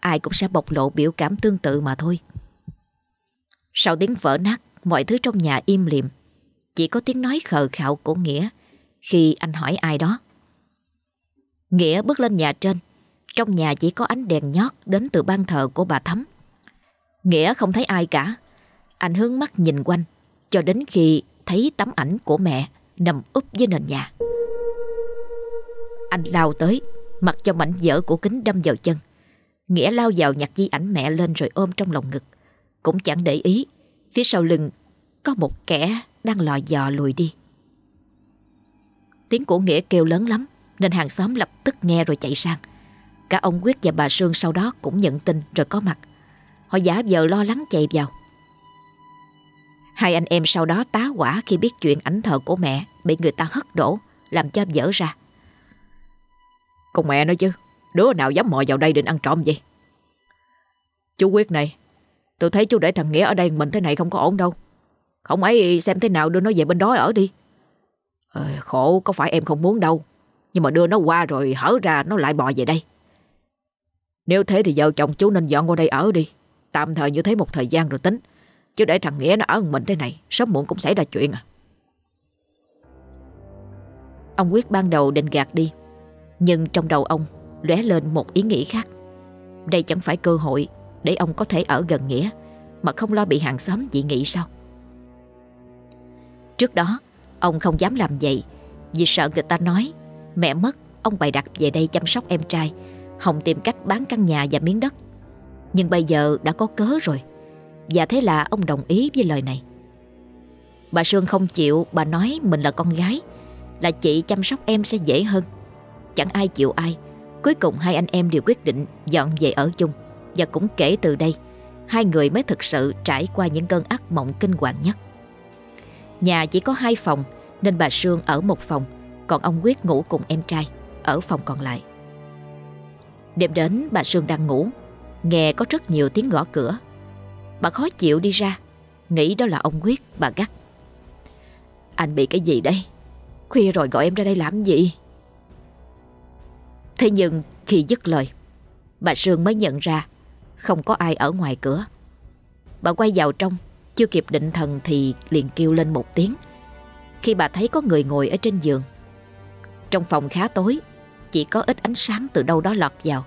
Ai cũng sẽ bộc lộ biểu cảm tương tự mà thôi. Sau tiếng vỡ nát, Mọi thứ trong nhà im lìm. Chỉ có tiếng nói khờ khạo của Nghĩa Khi anh hỏi ai đó. Nghĩa bước lên nhà trên. Trong nhà chỉ có ánh đèn nhót Đến từ ban thờ của bà Thắm. Nghĩa không thấy ai cả. Anh hướng mắt nhìn quanh, Cho đến khi thấy tấm ảnh của mẹ Nằm úp dưới nền nhà. Anh lao tới, Mặc cho mảnh vỡ của kính đâm vào chân. Nghĩa lao vào nhặt di ảnh mẹ lên rồi ôm trong lòng ngực. Cũng chẳng để ý Phía sau lưng Có một kẻ đang lò dò lùi đi. Tiếng của Nghĩa kêu lớn lắm Nên hàng xóm lập tức nghe rồi chạy sang. Cả ông Quyết và bà Sương sau đó cũng nhận tin rồi có mặt. Họ giả vờ lo lắng chạy vào. Hai anh em sau đó tá quả khi biết chuyện ảnh thờ của mẹ bị người ta hất đổ, làm cho dở ra. Con mẹ nói chứ, đứa nào dám mò vào đây định ăn trộm vậy? Chú Quyết này, tôi thấy chú để thằng Nghĩa ở đây mình thế này không có ổn đâu. Không ấy xem thế nào đưa nó về bên đó ở đi. Ờ, khổ có phải em không muốn đâu, nhưng mà đưa nó qua rồi hở ra nó lại bò về đây. Nếu thế thì vợ chồng chú nên dọn qua đây ở đi. Tạm thời như thế một thời gian rồi tính. Chứ để thằng Nghĩa nó ở mình thế này Sớm muộn cũng xảy ra chuyện à Ông Quyết ban đầu định gạt đi Nhưng trong đầu ông lóe lên một ý nghĩ khác. Đây chẳng phải cơ hội Để ông có thể ở gần Nghĩa, Mà không lo bị hàng xóm dị nghị sao? Trước đó, Ông không dám làm vậy, Vì sợ người ta nói, Mẹ mất, Ông bày đặt về đây chăm sóc em trai Hồng tìm cách bán căn nhà và miếng đất. Nhưng bây giờ đã có cớ rồi, và thế là ông đồng ý với lời này. Bà Sương không chịu, Bà nói mình là con gái, Là chị chăm sóc em sẽ dễ hơn. Chẳng ai chịu ai Cuối cùng hai anh em đều quyết định dọn về ở chung. Và cũng kể từ đây, Hai người mới thực sự trải qua những cơn ác mộng kinh hoàng nhất. Nhà chỉ có hai phòng, Nên bà Sương ở một phòng, Còn ông Quyết ngủ cùng em trai Ở phòng còn lại. Đêm đến, bà Sương đang ngủ, Nghe có rất nhiều tiếng gõ cửa. Bà khó chịu đi ra, Nghĩ đó là ông Quyết, bà gắt. Anh bị cái gì đây? Khuya rồi gọi em ra đây làm gì? Thế nhưng khi dứt lời, Bà Sương mới nhận ra Không có ai ở ngoài cửa. Bà quay vào trong, Chưa kịp định thần thì liền kêu lên một tiếng. Khi bà thấy có người ngồi ở trên giường, Trong phòng khá tối, Chỉ có ít ánh sáng từ đâu đó lọt vào.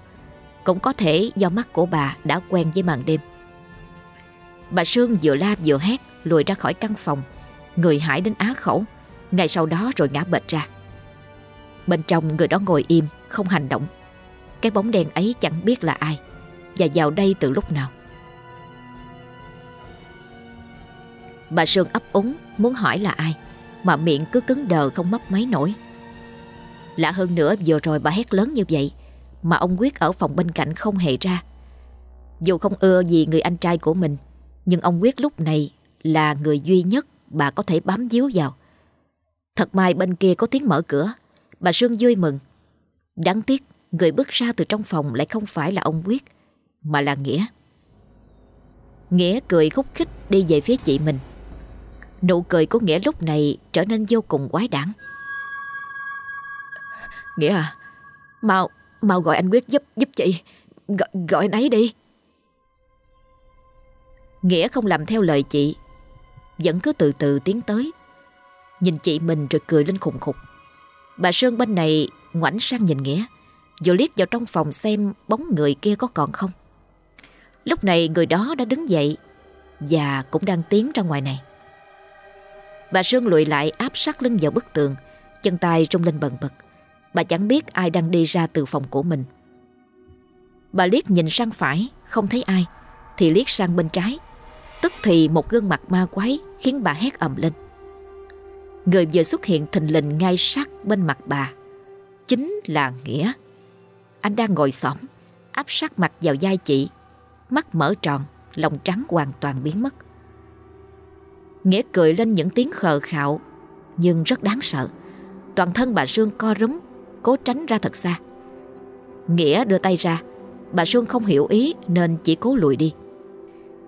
Cũng có thể do mắt của bà đã quen với màn đêm. Bà Sương vừa la vừa hét, Lùi ra khỏi căn phòng. Người hải đến á khẩu Ngay sau đó rồi ngã bệt ra. Bên trong người đó ngồi im không hành động. Cái bóng đen ấy chẳng biết là ai, Và vào đây từ lúc nào. Bà Sương ấp úng muốn hỏi là ai, Mà miệng cứ cứng đờ không mấp máy nổi. Lạ hơn nữa, vừa rồi bà hét lớn như vậy, Mà ông Quyết ở phòng bên cạnh không hề ra. Dù không ưa gì người anh trai của mình, Nhưng ông Quyết lúc này là người duy nhất bà có thể bám díu vào. Thật may bên kia có tiếng mở cửa, Bà Sương vui mừng Đáng tiếc người bước ra từ trong phòng lại không phải là ông Quyết Mà là Nghĩa. Nghĩa cười khúc khích đi về phía chị mình. Nụ cười của Nghĩa lúc này trở nên vô cùng quái đản. Nghĩa à Mau, mau gọi anh Quyết giúp giúp chị. Gọi, gọi anh ấy đi. Nghĩa không làm theo lời chị Vẫn cứ từ từ tiến tới. Nhìn chị mình rồi cười lên khùng khục. Bà Sơn bên này ngoảnh sang nhìn Nghĩa. Vừa liếc vào trong phòng xem bóng người kia có còn không. Lúc này người đó đã đứng dậy Và cũng đang tiến ra ngoài này. Bà Sương lùi lại áp sát lưng vào bức tường, Chân tay trung lên bần bật. Bà chẳng biết ai đang đi ra từ phòng của mình. Bà liếc nhìn sang phải, Không thấy ai, Thì liếc sang bên trái. Tức thì một gương mặt ma quái Khiến bà hét ầm lên. Người vừa xuất hiện thình lình ngay sát bên mặt bà. Chính là Nghĩa. Anh đang ngồi xổm, Áp sát mặt vào vai chị. Mắt mở tròn, Lòng trắng hoàn toàn biến mất. Nghĩa cười lên những tiếng khờ khạo, Nhưng rất đáng sợ. Toàn thân bà Sương co rúm, Cố tránh ra thật xa. Nghĩa đưa tay ra. Bà Sương không hiểu ý nên chỉ cố lùi đi.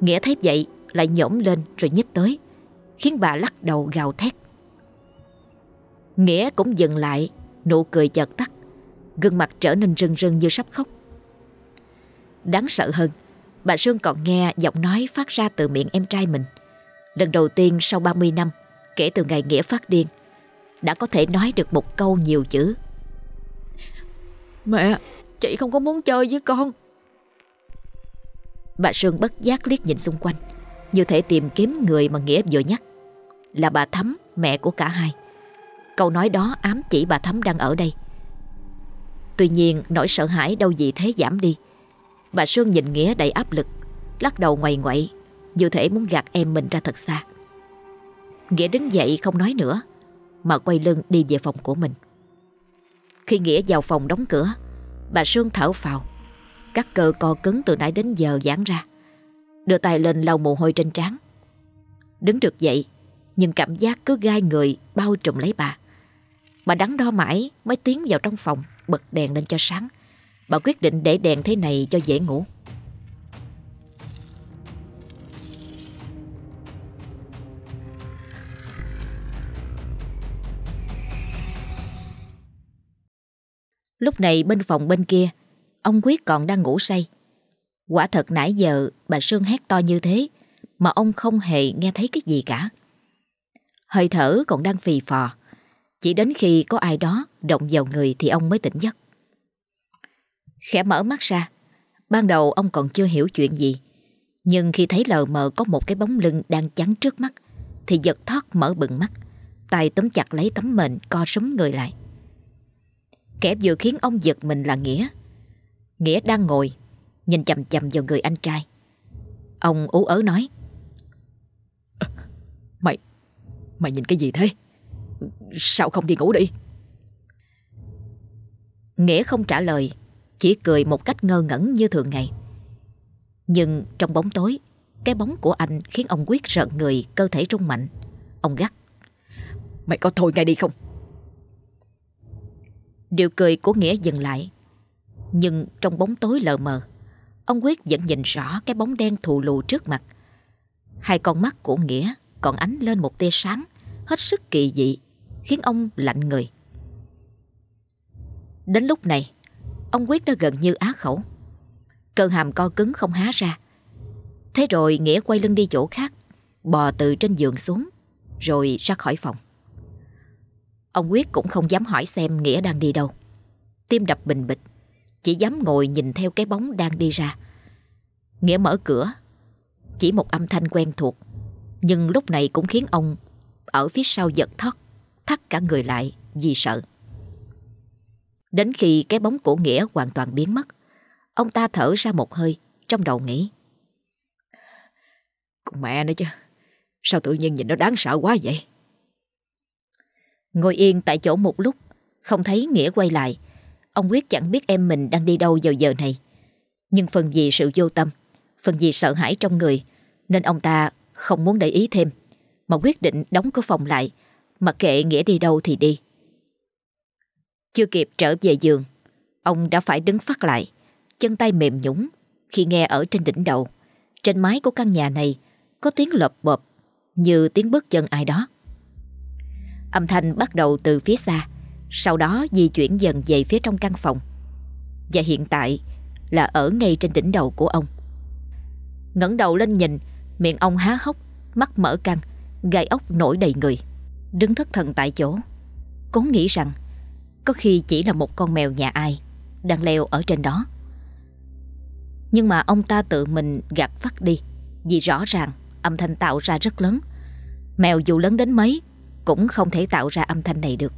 Nghĩa thấy vậy, Lại nhổm lên rồi nhích tới, Khiến bà lắc đầu gào thét. Nghĩa cũng dừng lại Nụ cười chợt tắt. Gương mặt trở nên rưng rưng như sắp khóc. Đáng sợ hơn Bà Sương còn nghe giọng nói phát ra từ miệng em trai mình. Lần đầu tiên sau 30 năm Kể từ ngày Nghĩa phát điên Đã có thể nói được một câu nhiều chữ. Mẹ Chị không có muốn chơi với con. Bà Sương bất giác liếc nhìn xung quanh Như thể tìm kiếm người mà Nghĩa vừa nhắc Là bà Thắm Mẹ của cả hai Câu nói đó ám chỉ bà Thắm đang ở đây. Tuy nhiên, nỗi sợ hãi đâu gì thế giảm đi. Bà Sương nhìn Nghĩa đầy áp lực, Lắc đầu ngoầy ngoậy, Như thể muốn gạt em mình ra thật xa. Nghĩa đứng dậy không nói nữa, Mà quay lưng đi về phòng của mình. Khi Nghĩa vào phòng đóng cửa, Bà Sương thở phào. Các cơ co cứng từ nãy đến giờ giãn ra, Đưa tay lên lau mồ hôi trên trán. Đứng được dậy, Nhưng cảm giác cứ gai người bao trùm lấy bà. Bà đắn đo mãi mới tiến vào trong phòng, Bật đèn lên cho sáng. Bà quyết định để đèn thế này cho dễ ngủ. Lúc này bên phòng bên kia, Ông Quyết còn đang ngủ say. Quả thật nãy giờ bà Sương hét to như thế Mà ông không hề nghe thấy cái gì cả. Hơi thở còn đang phì phò. Chỉ đến khi có ai đó động vào người thì ông mới tỉnh giấc. Khẽ mở mắt ra, Ban đầu ông còn chưa hiểu chuyện gì, Nhưng khi thấy lờ mờ có một cái bóng lưng đang chắn trước mắt, Thì giật thoát mở bừng mắt, tay tấm chặt lấy tấm mền co súng người lại. Kẻ vừa khiến ông giật mình là Nghĩa. Nghĩa đang ngồi, Nhìn chầm chầm vào người anh trai. Ông ú ớ nói, Mày Mày nhìn cái gì thế? Sao không đi ngủ đi? Nghĩa không trả lời Chỉ cười một cách ngơ ngẩn như thường ngày. Nhưng trong bóng tối Cái bóng của anh khiến ông quyết rợn người Cơ thể rung mạnh. Ông gắt. Mày có thôi ngay đi không? Điều cười của Nghĩa dừng lại. Nhưng trong bóng tối lờ mờ Ông Quyết vẫn nhìn rõ cái bóng đen thù lù trước mặt. Hai con mắt của Nghĩa còn ánh lên một tia sáng Hết sức kỳ dị Khiến ông lạnh người. Đến lúc này, Ông Quyết đã gần như á khẩu. Cơn hàm co cứng không há ra. Thế rồi Nghĩa quay lưng đi chỗ khác, Bò từ trên giường xuống, Rồi ra khỏi phòng. Ông Quyết cũng không dám hỏi xem Nghĩa đang đi đâu. Tim đập bình bịch, Chỉ dám ngồi nhìn theo cái bóng đang đi ra. Nghĩa mở cửa, Chỉ một âm thanh quen thuộc, Nhưng lúc này cũng khiến ông Ở phía sau giật thót. Thắt cả người lại vì sợ. Đến khi cái bóng của Nghĩa hoàn toàn biến mất Ông ta thở ra một hơi Trong đầu nghĩ. Con mẹ nữa chứ Sao tự nhiên nhìn nó đáng sợ quá vậy? Ngồi yên tại chỗ một lúc Không thấy Nghĩa quay lại. Ông quyết chẳng biết em mình đang đi đâu vào giờ này. Nhưng phần gì sự vô tâm Phần gì sợ hãi trong người Nên ông ta không muốn để ý thêm Mà quyết định đóng cửa phòng lại Mặc kệ Nghĩa đi đâu thì đi. Chưa kịp trở về giường, Ông đã phải đứng phát lại, Chân tay mềm nhũng Khi nghe ở trên đỉnh đầu. Trên mái của căn nhà này Có tiếng lộp bộp Như tiếng bước chân ai đó. Âm thanh bắt đầu từ phía xa, Sau đó di chuyển dần về phía trong căn phòng. Và hiện tại Là ở ngay trên đỉnh đầu của ông. Ngẩng đầu lên nhìn, Miệng ông há hốc, Mắt mở căng, Gai ốc nổi đầy người. Đứng thất thần tại chỗ. Cố nghĩ rằng, Có khi chỉ là một con mèo nhà ai Đang leo ở trên đó. Nhưng mà ông ta tự mình gạt phát đi, Vì rõ ràng âm thanh tạo ra rất lớn. Mèo dù lớn đến mấy, cũng không thể tạo ra âm thanh này được.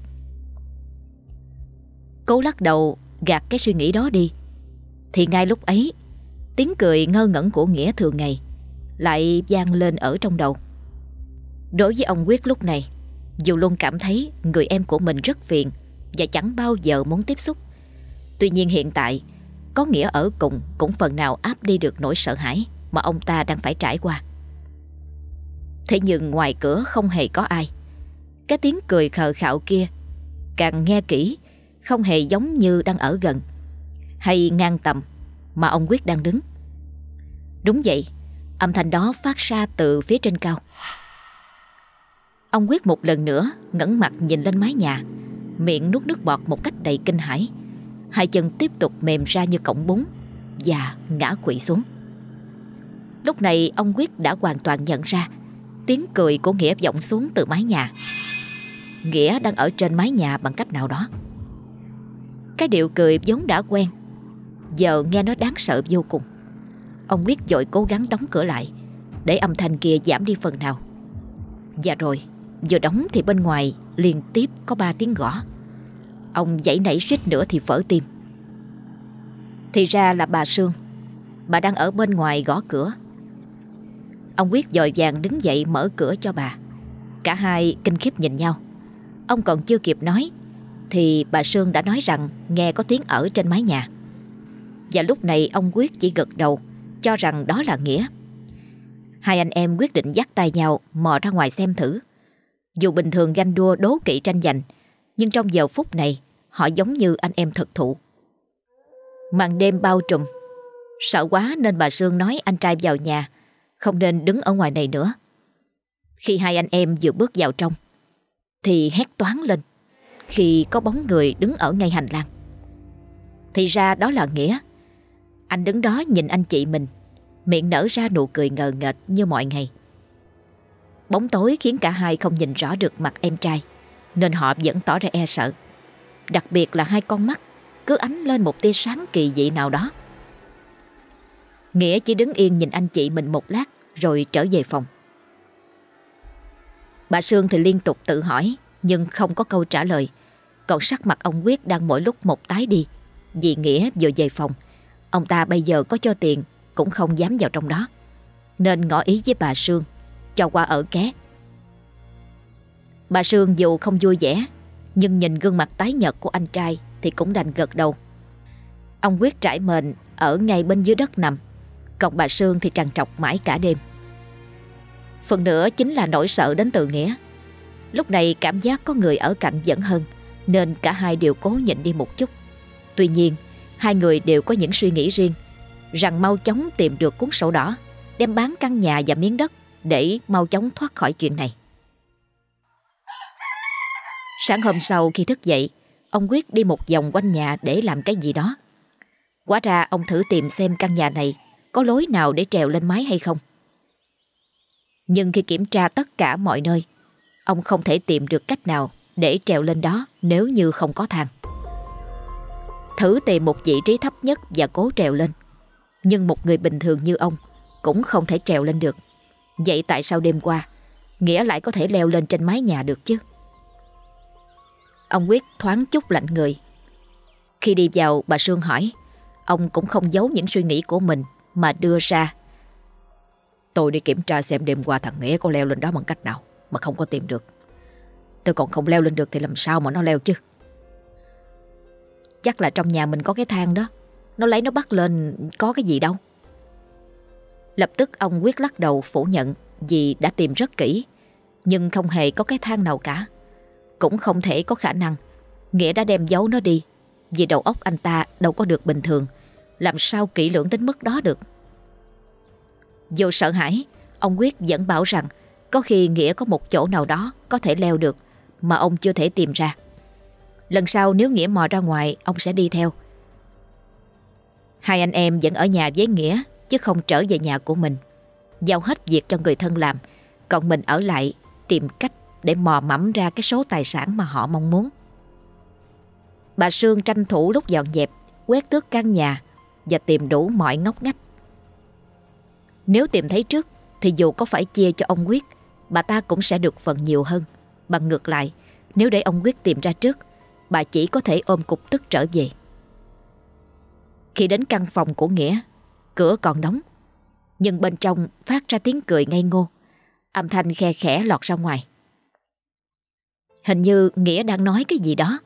Cố lắc đầu, gạt cái suy nghĩ đó đi. Thì ngay lúc ấy, Tiếng cười ngơ ngẩn của Nghĩa thường ngày Lại vang lên ở trong đầu. Đối với ông Quyết lúc này dù luôn cảm thấy người em của mình rất phiền Và chẳng bao giờ muốn tiếp xúc. Tuy nhiên hiện tại, Có Nghĩa ở cùng cũng phần nào áp đi được nỗi sợ hãi Mà ông ta đang phải trải qua. Thế nhưng ngoài cửa không hề có ai. Cái tiếng cười khờ khạo kia, Càng nghe kỹ, Không hề giống như đang ở gần Hay ngang tầm Mà ông Quyết đang đứng. Đúng vậy, Âm thanh đó phát ra từ phía trên cao. Ông Quyết một lần nữa, ngẩng mặt nhìn lên mái nhà. Miệng nuốt nước bọt một cách đầy kinh hãi. Hai chân tiếp tục mềm ra như cọng bún Và ngã quỵ xuống. Lúc này, ông Quyết đã hoàn toàn nhận ra. Tiếng cười của Nghĩa vọng xuống từ mái nhà. Nghĩa đang ở trên mái nhà bằng cách nào đó. Cái điệu cười vốn đã quen. Giờ nghe nó đáng sợ vô cùng. Ông quyết dội cố gắng đóng cửa lại, Để âm thanh kia giảm đi phần nào. Và rồi. Vừa đóng thì bên ngoài liên tiếp có ba tiếng gõ. Ông dãy nảy suýt nữa thì vỡ tim. Thì ra là bà Sương. Bà đang ở bên ngoài gõ cửa. Ông quyết dòi vàng đứng dậy mở cửa cho bà. Cả hai kinh khiếp nhìn nhau. Ông còn chưa kịp nói, Thì bà Sương đã nói rằng Nghe có tiếng ở trên mái nhà. Và lúc này ông Quyết chỉ gật đầu, Cho rằng đó là Nghĩa. Hai anh em quyết định dắt tay nhau Mò ra ngoài xem thử. Dù bình thường ganh đua đố kỵ tranh giành Nhưng trong giờ phút này Họ giống như anh em thật thụ Màn đêm bao trùm Sợ quá nên bà Sương nói anh trai vào nhà Không nên đứng ở ngoài này nữa Khi hai anh em vừa bước vào trong thì hét toán lên khi có bóng người đứng ở ngay hành lang. Thì ra đó là Nghĩa. Anh đứng đó nhìn anh chị mình, miệng nở ra nụ cười ngờ nghệch như mọi ngày. Bóng tối khiến cả hai không nhìn rõ được mặt em trai, nên họ vẫn tỏ ra e sợ. Đặc biệt là hai con mắt cứ ánh lên một tia sáng kỳ dị nào đó. Nghĩa chỉ đứng yên nhìn anh chị mình một lát rồi trở về phòng. Bà Sương thì liên tục tự hỏi nhưng không có câu trả lời. Còn sắc mặt ông Quyết đang mỗi lúc một tái đi. Vì Nghĩa vừa về phòng, ông ta bây giờ có cho tiền cũng không dám vào trong đó. Nên ngỏ ý với bà Sương cho qua ở ké. Bà Sương dù không vui vẻ, Nhưng nhìn gương mặt tái nhợt của anh trai Thì cũng đành gật đầu. Ông quyết trải mền ở ngay bên dưới đất nằm, Còn bà Sương thì trằn trọc mãi cả đêm. Phần nữa chính là nỗi sợ đến từ Nghĩa. Lúc này cảm giác có người ở cạnh dẫn hơn Nên cả hai đều cố nhịn đi một chút. Tuy nhiên, Hai người đều có những suy nghĩ riêng, Rằng mau chóng tìm được cuốn sổ đỏ, Đem bán căn nhà và miếng đất. Để mau chóng thoát khỏi chuyện này. Sáng hôm sau khi thức dậy, Ông quyết đi một vòng quanh nhà để làm cái gì đó. Quá ra ông thử tìm xem căn nhà này Có lối nào để trèo lên mái hay không. Nhưng khi kiểm tra tất cả mọi nơi, Ông không thể tìm được cách nào Để trèo lên đó nếu như không có thang. Thử tìm một vị trí thấp nhất Và cố trèo lên, Nhưng một người bình thường như ông Cũng không thể trèo lên được. Vậy tại sao đêm qua, Nghĩa lại có thể leo lên trên mái nhà được chứ? Ông quyết thoáng chút lạnh người. Khi đi vào, bà Sương hỏi, Ông cũng không giấu những suy nghĩ của mình Mà đưa ra. Tôi đi kiểm tra xem đêm qua thằng Nghĩa có leo lên đó bằng cách nào, Mà không có tìm được. Tôi còn không leo lên được thì làm sao mà nó leo chứ? Chắc là trong nhà mình có cái thang đó. Nó lấy nó bắt lên có cái gì đâu. Lập tức ông quyết lắc đầu phủ nhận Vì đã tìm rất kỹ. Nhưng không hề có cái thang nào cả. Cũng không thể có khả năng. Nghĩa đã đem giấu nó đi. Vì đầu óc anh ta đâu có được bình thường. Làm sao kỹ lưỡng đến mức đó được? Dù sợ hãi, Ông Quyết vẫn bảo rằng Có khi Nghĩa có một chỗ nào đó Có thể leo được Mà ông chưa thể tìm ra. Lần sau nếu Nghĩa mò ra ngoài, Ông sẽ đi theo. Hai anh em vẫn ở nhà với Nghĩa. Chứ không trở về nhà của mình. Giao hết việc cho người thân làm, Còn mình ở lại tìm cách Để mò mẫm ra cái số tài sản mà họ mong muốn. Bà Sương tranh thủ lúc dọn dẹp, Quét tước căn nhà Và tìm đủ mọi ngóc ngách. Nếu tìm thấy trước, Thì dù có phải chia cho ông Quyết, Bà ta cũng sẽ được phần nhiều hơn. Bằng ngược lại, Nếu để ông Quyết tìm ra trước, Bà chỉ có thể ôm cục tức trở về. Khi đến căn phòng của Nghĩa Cửa còn đóng. Nhưng bên trong phát ra tiếng cười ngây ngô. Âm thanh khe khẽ lọt ra ngoài. Hình như Nghĩa đang nói cái gì đó.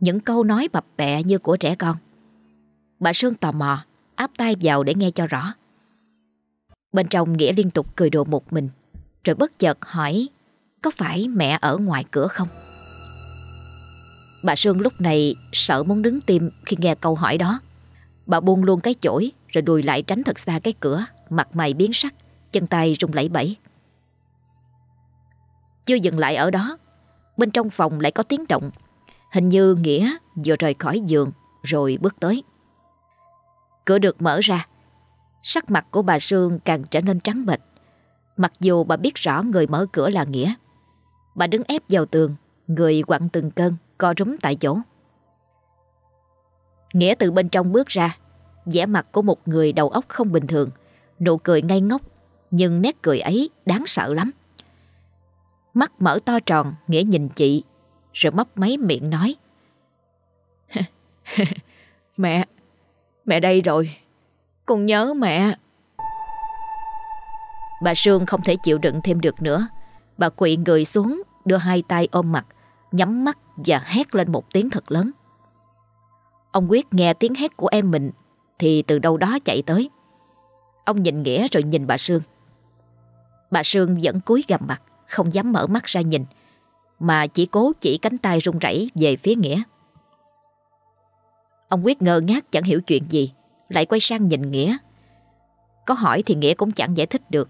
Những câu nói bập bẹ như của trẻ con. Bà Sương tò mò, Áp tay vào để nghe cho rõ. Bên trong Nghĩa liên tục cười đồ một mình, Rồi bất chợt hỏi, Có phải mẹ ở ngoài cửa không? Bà Sương lúc này sợ muốn đứng tim khi nghe câu hỏi đó. Bà buông luôn cái chổi rồi đùi lại tránh thật xa cái cửa. Mặt mày biến sắc, Chân tay rung lẩy bẩy. Chưa dừng lại ở đó, Bên trong phòng lại có tiếng động. Hình như Nghĩa vừa rời khỏi giường, Rồi bước tới. Cửa được mở ra. Sắc mặt của bà Sương càng trở nên trắng bệch. Mặc dù bà biết rõ người mở cửa là Nghĩa, Bà đứng ép vào tường, Người quặn từng cơn, Co rúm tại chỗ. Nghĩa từ bên trong bước ra vẻ mặt của một người đầu óc không bình thường. Nụ cười ngây ngốc, Nhưng nét cười ấy đáng sợ lắm. Mắt mở to tròn, Nghĩa nhìn chị, Rồi mấp máy miệng nói. Mẹ Mẹ đây rồi. Con nhớ mẹ. Bà Sương không thể chịu đựng thêm được nữa. Bà quỵ người xuống, Đưa hai tay ôm mặt, Nhắm mắt và hét lên một tiếng thật lớn. Ông Quyết nghe tiếng hét của em mình thì từ đâu đó chạy tới. Ông nhìn Nghĩa rồi nhìn bà Sương. Bà Sương vẫn cúi gằm mặt, không dám mở mắt ra nhìn, mà chỉ cố chỉ cánh tay run rẩy về phía Nghĩa. Ông Quyết ngơ ngác chẳng hiểu chuyện gì, lại quay sang nhìn Nghĩa. Có hỏi thì Nghĩa cũng chẳng giải thích được.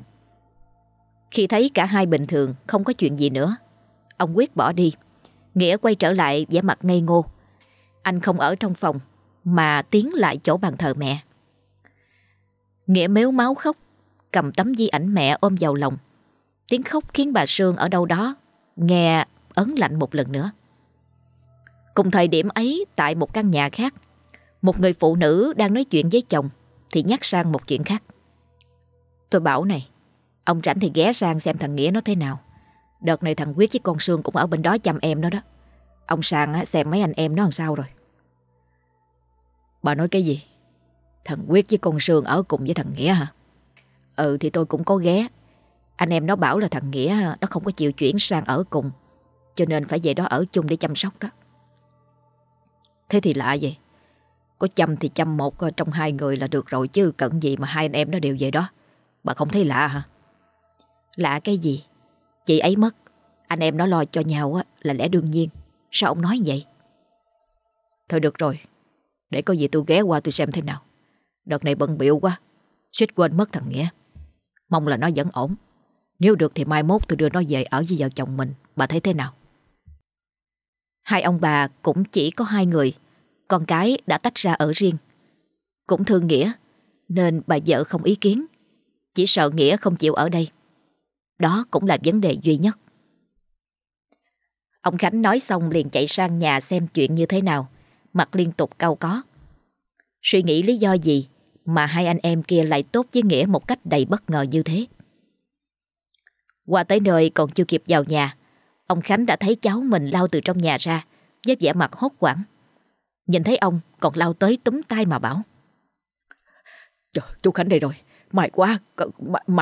Khi thấy cả hai bình thường, không có chuyện gì nữa, ông Quyết bỏ đi. Nghĩa quay trở lại vẻ mặt ngây ngô. Anh không ở trong phòng mà tiến lại chỗ bàn thờ mẹ. Nghĩa mếu máu khóc, cầm tấm di ảnh mẹ ôm vào lòng. Tiếng khóc khiến bà Sương ở đâu đó nghe ấn lạnh một lần nữa. Cùng thời điểm ấy tại một căn nhà khác, một người phụ nữ đang nói chuyện với chồng thì nhắc sang một chuyện khác. Tôi bảo này, ông rảnh thì ghé sang xem thằng Nghĩa nó thế nào. Đợt này thằng Quyết với con Sương cũng ở bên đó chăm em nó đó. Ông sang xem mấy anh em nó làm sao rồi. Bà nói cái gì? Thằng Quyết với con Sương ở cùng với thằng Nghĩa hả? Ừ thì tôi cũng có ghé. Anh em nó bảo là thằng Nghĩa nó không có chịu chuyển sang ở cùng. Cho nên phải về đó ở chung để chăm sóc đó Thế thì lạ vậy Có chăm thì chăm một ờ, trong hai người là được rồi Chứ cần gì mà hai anh em nó đều về đó Bà không thấy lạ hả Lạ cái gì Chị ấy mất Anh em nó lo cho nhau là lẽ đương nhiên Sao ông nói vậy Thôi được rồi để có gì tôi ghé qua tôi xem thế nào. Đợt này bận biểu quá. Suýt quên mất thằng Nghĩa. Mong là nó vẫn ổn. Nếu được thì mai mốt tôi đưa nó về ở với vợ chồng mình. Bà thấy thế nào? Hai ông bà cũng chỉ có hai người. Con cái đã tách ra ở riêng. Cũng thương Nghĩa, Nên bà vợ không ý kiến. Chỉ sợ Nghĩa không chịu ở đây. Đó cũng là vấn đề duy nhất. Ông Khánh nói xong liền chạy sang nhà xem chuyện như thế nào. Mặt liên tục cau có Suy nghĩ lý do gì Mà hai anh em kia lại tốt với Nghĩa một cách đầy bất ngờ như thế Qua tới nơi còn chưa kịp vào nhà Ông Khánh đã thấy cháu mình lao từ trong nhà ra với vẻ mặt hốt hoảng. Nhìn thấy ông còn lao tới túm tay mà bảo. Trời, chú Khánh đây rồi. mày quá, có,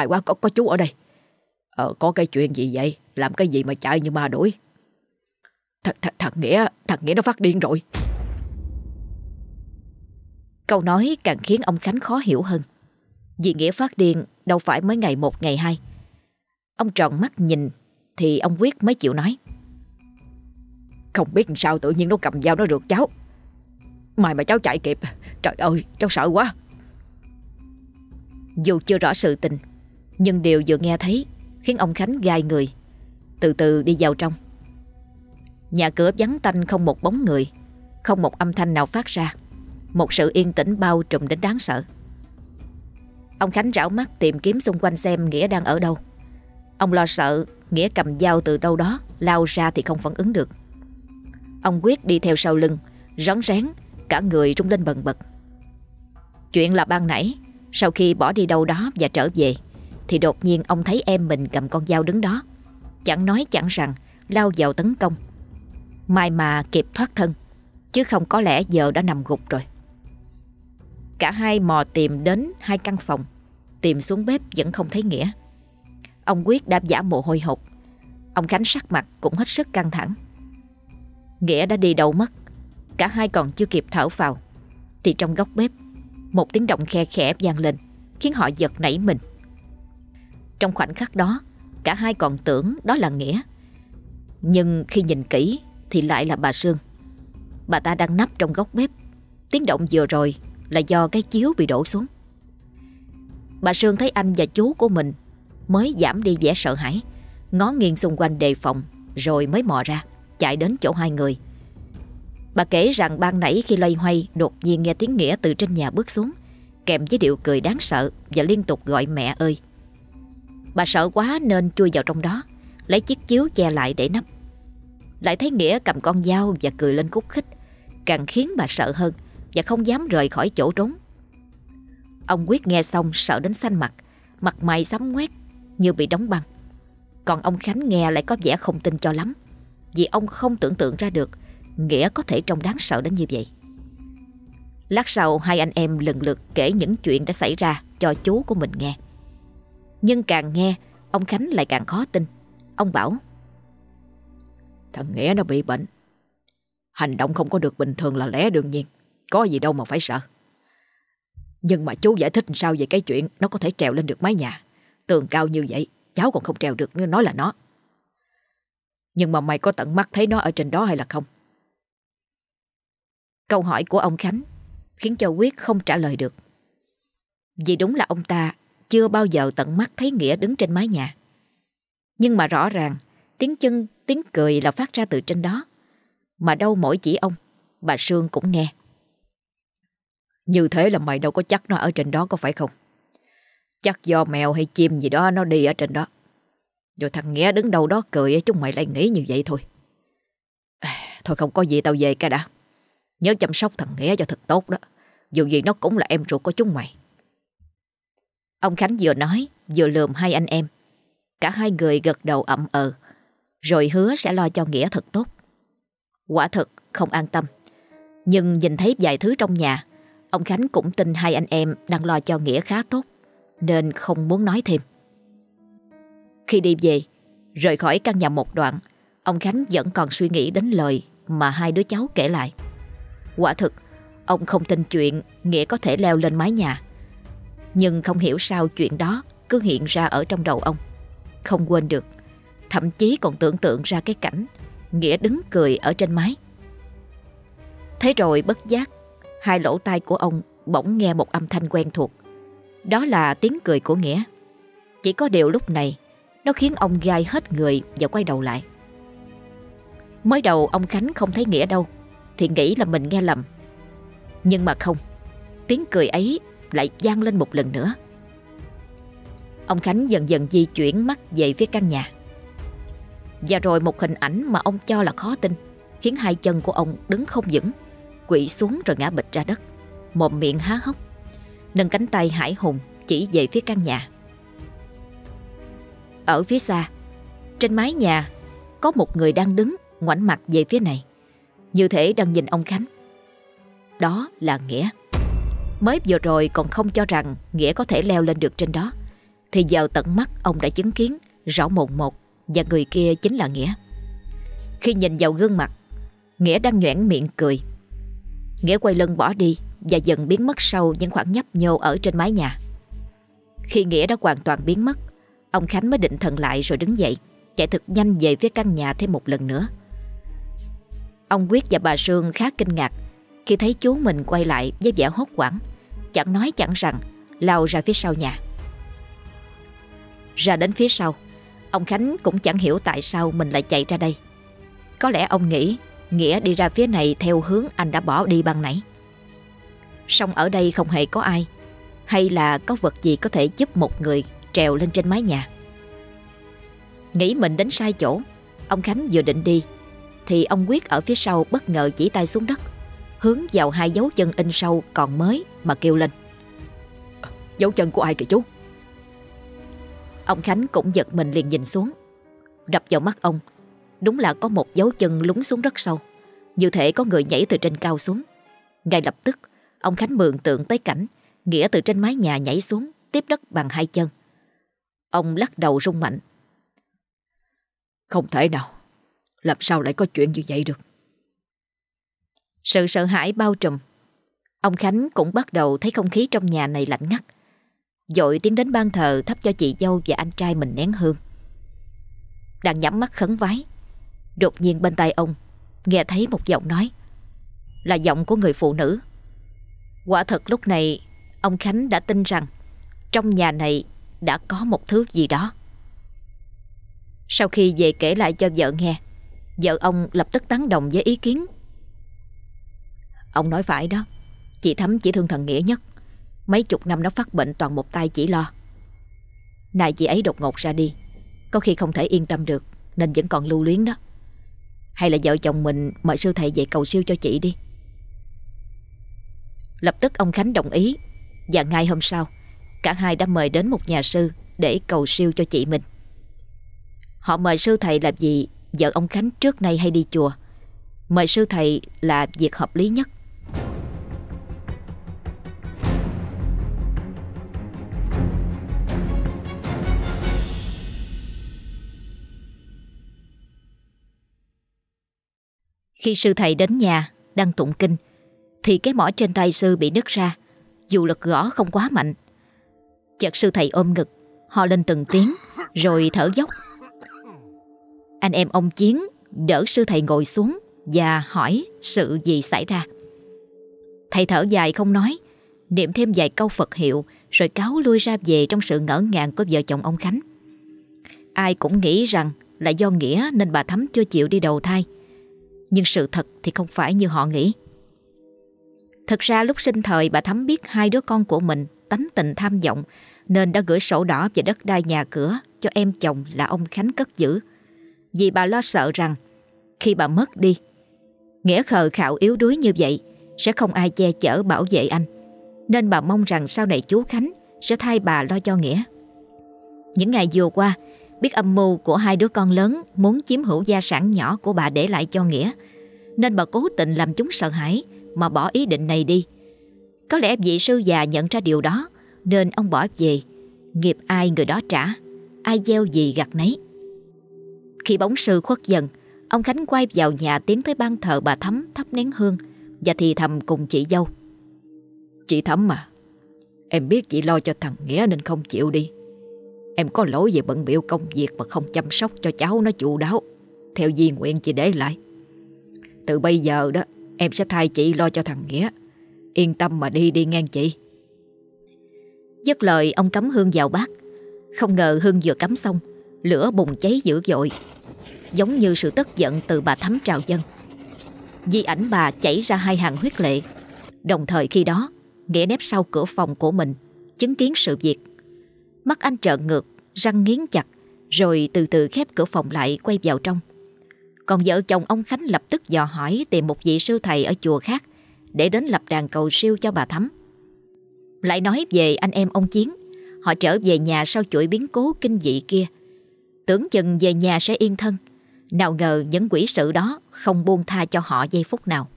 quá có, có chú ở đây. Ờ, có cái chuyện gì vậy? Làm cái gì mà chạy như ma đuổi? Th th thằng Nghĩa, thằng Nghĩa nó phát điên rồi. Câu nói càng khiến ông Khánh khó hiểu hơn. Vì Nghĩa phát điên, đâu phải mới ngày một, ngày hai. Ông tròn mắt nhìn, thì ông Quyết mới chịu nói. Không biết sao tự nhiên nó cầm dao nó rượt cháu. Mày mà cháu chạy kịp, Trời ơi, cháu sợ quá. Dù chưa rõ sự tình, Nhưng điều vừa nghe thấy Khiến ông Khánh gai người, Từ từ đi vào trong. Nhà cửa vắng tanh không một bóng người, Không một âm thanh nào phát ra. Một sự yên tĩnh bao trùm đến đáng sợ. Ông Khánh rảo mắt tìm kiếm xung quanh xem Nghĩa đang ở đâu. Ông lo sợ Nghĩa cầm dao từ đâu đó, Lao ra thì không phản ứng được. Ông quyết đi theo sau lưng, Rón rén, Cả người rung lên bần bật. Chuyện là ban nãy, Sau khi bỏ đi đâu đó và trở về, Thì đột nhiên ông thấy em mình cầm con dao đứng đó. Chẳng nói chẳng rằng, Lao vào tấn công. Mai mà kịp thoát thân, Chứ không có lẽ giờ đã nằm gục rồi. Cả hai mò tìm đến hai căn phòng. Tìm xuống bếp vẫn không thấy Nghĩa. Ông Quyết đã giả mồ hôi hột. Ông Khánh sắc mặt cũng hết sức căng thẳng. Nghĩa đã đi đâu mất? Cả hai còn chưa kịp thở vào. Thì trong góc bếp, Một tiếng động khe khẽ vang lên, Khiến họ giật nảy mình. Trong khoảnh khắc đó, Cả hai còn tưởng đó là Nghĩa. Nhưng khi nhìn kỹ Thì lại là bà Sương. Bà ta đang nấp trong góc bếp. Tiếng động vừa rồi là do cái chiếu bị đổ xuống Bà Sương thấy anh và chú của mình mới giảm đi vẻ sợ hãi, ngó nghiêng xung quanh đề phòng rồi mới mò ra, chạy đến chỗ hai người. Bà kể rằng ban nãy khi loay hoay đột nhiên nghe tiếng Nghĩa từ trên nhà bước xuống, kèm với điệu cười đáng sợ và liên tục gọi mẹ ơi. Bà sợ quá nên chui vào trong đó, lấy chiếc chiếu che lại để nấp. Lại thấy Nghĩa cầm con dao và cười lên khúc khích, càng khiến bà sợ hơn và không dám rời khỏi chỗ trốn. Ông Quyết nghe xong sợ đến xanh mặt, mặt mày sắm quét như bị đóng băng. Còn ông Khánh nghe lại có vẻ không tin cho lắm, vì ông không tưởng tượng ra được Nghĩa có thể trông đáng sợ đến như vậy. Lát sau hai anh em lần lượt kể những chuyện đã xảy ra cho chú của mình nghe. Nhưng càng nghe, ông Khánh lại càng khó tin. Ông bảo Thằng Nghĩa nó bị bệnh. Hành động không có được bình thường là lẽ đương nhiên. Có gì đâu mà phải sợ. Nhưng mà chú giải thích sao về cái chuyện nó có thể trèo lên được mái nhà. Tường cao như vậy, cháu còn không trèo được nói là nó. Nhưng mà mày có tận mắt thấy nó ở trên đó hay là không? Câu hỏi của ông Khánh khiến cho Quyết không trả lời được. Vì đúng là ông ta chưa bao giờ tận mắt thấy Nghĩa đứng trên mái nhà. Nhưng mà rõ ràng tiếng chân, tiếng cười là phát ra từ trên đó. Mà đâu mỗi chỉ ông, bà Sương cũng nghe. Như thế là mày đâu có chắc nó ở trên đó có phải không? Chắc do mèo hay chim gì đó nó đi ở trên đó. Rồi thằng Nghĩa đứng đâu đó cười chúng mày lại nghĩ như vậy thôi. À, thôi không có gì tao về cả đã. Nhớ chăm sóc thằng Nghĩa cho thật tốt đó. Dù gì nó cũng là em ruột của chúng mày. Ông Khánh vừa nói, vừa lườm hai anh em. Cả hai người gật đầu ậm ờ. Rồi hứa sẽ lo cho Nghĩa thật tốt. Quả thật không an tâm. Nhưng nhìn thấy vài thứ trong nhà Ông Khánh cũng tin hai anh em đang lo cho Nghĩa khá tốt Nên không muốn nói thêm Khi đi về Rời khỏi căn nhà một đoạn Ông Khánh vẫn còn suy nghĩ đến lời mà hai đứa cháu kể lại. Quả thực, ông không tin chuyện Nghĩa có thể leo lên mái nhà. Nhưng không hiểu sao chuyện đó cứ hiện ra ở trong đầu ông. Không quên được, thậm chí còn tưởng tượng ra cái cảnh Nghĩa đứng cười ở trên mái. Thế rồi bất giác, hai lỗ tai của ông bỗng nghe một âm thanh quen thuộc. Đó là tiếng cười của Nghĩa. Chỉ có điều lúc này, nó khiến ông gai hết người và quay đầu lại. Mới đầu ông Khánh không thấy Nghĩa đâu, thì nghĩ là mình nghe lầm. Nhưng mà không, tiếng cười ấy lại vang lên một lần nữa. Ông Khánh dần dần di chuyển mắt về phía căn nhà. Và rồi một hình ảnh mà ông cho là khó tin khiến hai chân của ông đứng không vững, quỵ xuống rồi ngã bịch ra đất, mồm miệng há hốc, nâng cánh tay hải hùng chỉ về phía căn nhà. Ở phía xa, trên mái nhà có một người đang đứng ngoảnh mặt về phía này, như thể đang nhìn ông Khánh. Đó là Nghĩa. Mới vừa rồi còn không cho rằng Nghĩa có thể leo lên được trên đó, thì giờ tận mắt ông đã chứng kiến rõ mồn một và người kia chính là Nghĩa. Khi nhìn vào gương mặt, Nghĩa đang nhoẻn miệng cười. Nghĩa quay lưng bỏ đi và dần biến mất sau những khoảng nhấp nhô ở trên mái nhà. Khi Nghĩa đã hoàn toàn biến mất, ông Khánh mới định thần lại rồi đứng dậy, chạy thật nhanh về phía căn nhà thêm một lần nữa. Ông Quyết và bà Sương khá kinh ngạc khi thấy chú mình quay lại với vẻ hốt hoảng, chẳng nói chẳng rằng lao ra phía sau nhà. Ra đến phía sau, ông Khánh cũng chẳng hiểu tại sao mình lại chạy ra đây. Có lẽ ông nghĩ Nghĩa đi ra phía này theo hướng anh đã bỏ đi ban nãy. Song ở đây không hề có ai, hay là có vật gì có thể giúp một người trèo lên trên mái nhà. Nghĩ mình đến sai chỗ, ông Khánh vừa định đi, thì ông Quyết ở phía sau bất ngờ chỉ tay xuống đất, hướng vào hai dấu chân in sâu còn mới mà kêu lên. Dấu chân của ai kìa chú? Ông Khánh cũng giật mình liền nhìn xuống. Đập vào mắt ông, đúng là có một dấu chân lún xuống rất sâu, như thể có người nhảy từ trên cao xuống. Ngay lập tức, ông Khánh mường tượng tới cảnh Nghĩa từ trên mái nhà nhảy xuống, tiếp đất bằng hai chân. Ông lắc đầu rung mạnh. Không thể nào, làm sao lại có chuyện như vậy được? Sự sợ hãi bao trùm. Ông Khánh cũng bắt đầu thấy không khí trong nhà này lạnh ngắt. Dội tiến đến ban thờ thắp cho chị dâu và anh trai mình nén hương. Đang nhắm mắt khấn vái. Đột nhiên bên tai ông nghe thấy một giọng nói. Là giọng của người phụ nữ. Quả thật lúc này ông Khánh đã tin rằng trong nhà này đã có một thứ gì đó. Sau khi về kể lại cho vợ nghe, vợ ông lập tức tán đồng với ý kiến. Ông nói phải đó, chị Thắm chỉ thương thần Nghĩa nhất. Mấy chục năm nó phát bệnh toàn một tay chỉ lo. Này chị ấy đột ngột ra đi, có khi không thể yên tâm được nên vẫn còn lưu luyến đó. Hay là vợ chồng mình mời sư thầy về cầu siêu cho chị đi. Lập tức ông Khánh đồng ý. Và ngay hôm sau, Cả hai đã mời đến một nhà sư Để cầu siêu cho chị mình. Họ mời sư thầy làm gì Vợ ông Khánh trước nay hay đi chùa. Mời sư thầy là việc hợp lý nhất. Khi sư thầy đến nhà Đang tụng kinh Thì cái mỏ trên tay sư bị nứt ra dù lực gõ không quá mạnh. Chợt sư thầy ôm ngực, ho lên từng tiếng, rồi thở dốc. Anh em ông Chiến đỡ sư thầy ngồi xuống và hỏi sự gì xảy ra. Thầy thở dài không nói, niệm thêm vài câu Phật hiệu rồi cáo lui ra về trong sự ngỡ ngàng của vợ chồng ông Khánh. Ai cũng nghĩ rằng là do Nghĩa nên bà Thắm chưa chịu đi đầu thai. Nhưng sự thật thì không phải như họ nghĩ. Thật ra lúc sinh thời bà Thắm biết hai đứa con của mình tánh tình tham vọng nên đã gửi sổ đỏ về đất đai nhà cửa cho em chồng là ông Khánh cất giữ. Vì bà lo sợ rằng khi bà mất đi, Nghĩa khờ khạo yếu đuối như vậy sẽ không ai che chở bảo vệ anh. Nên bà mong rằng sau này chú Khánh sẽ thay bà lo cho Nghĩa. Những ngày vừa qua, biết âm mưu của hai đứa con lớn muốn chiếm hữu gia sản nhỏ của bà để lại cho Nghĩa, nên bà cố tình làm chúng sợ hãi mà bỏ ý định này đi. Có lẽ vị sư già nhận ra điều đó nên ông bỏ về. Nghiệp ai người đó trả, ai gieo gì gặt nấy. Khi bóng sư khuất dần, Ông Khánh quay vào nhà tiến tới ban thờ bà Thắm thắp nén hương và thì thầm cùng chị dâu. Chị Thắm mà, em biết chị lo cho thằng Nghĩa nên không chịu đi. Em có lỗi về bận biểu công việc mà không chăm sóc cho cháu nó chu đáo. Theo di nguyện chị để lại. Từ bây giờ đó, em sẽ thay chị lo cho thằng Nghĩa. Yên tâm mà đi đi ngang chị. Dứt lời ông cắm hương vào bát. Không ngờ hương vừa cắm xong, lửa bùng cháy dữ dội. Giống như sự tức giận từ bà Thắm trào dân. Di ảnh bà chảy ra hai hàng huyết lệ. Đồng thời khi đó, Nghĩa nép sau cửa phòng của mình, chứng kiến sự việc. Mắt anh trợn ngược, răng nghiến chặt, rồi từ từ khép cửa phòng lại quay vào trong. Còn vợ chồng ông Khánh lập tức dò hỏi tìm một vị sư thầy ở chùa khác để đến lập đàn cầu siêu cho bà Thắm. Lại nói về anh em ông Chiến, họ trở về nhà sau chuỗi biến cố kinh dị kia. Tưởng chừng về nhà sẽ yên thân, nào ngờ những quỷ sự đó không buông tha cho họ giây phút nào.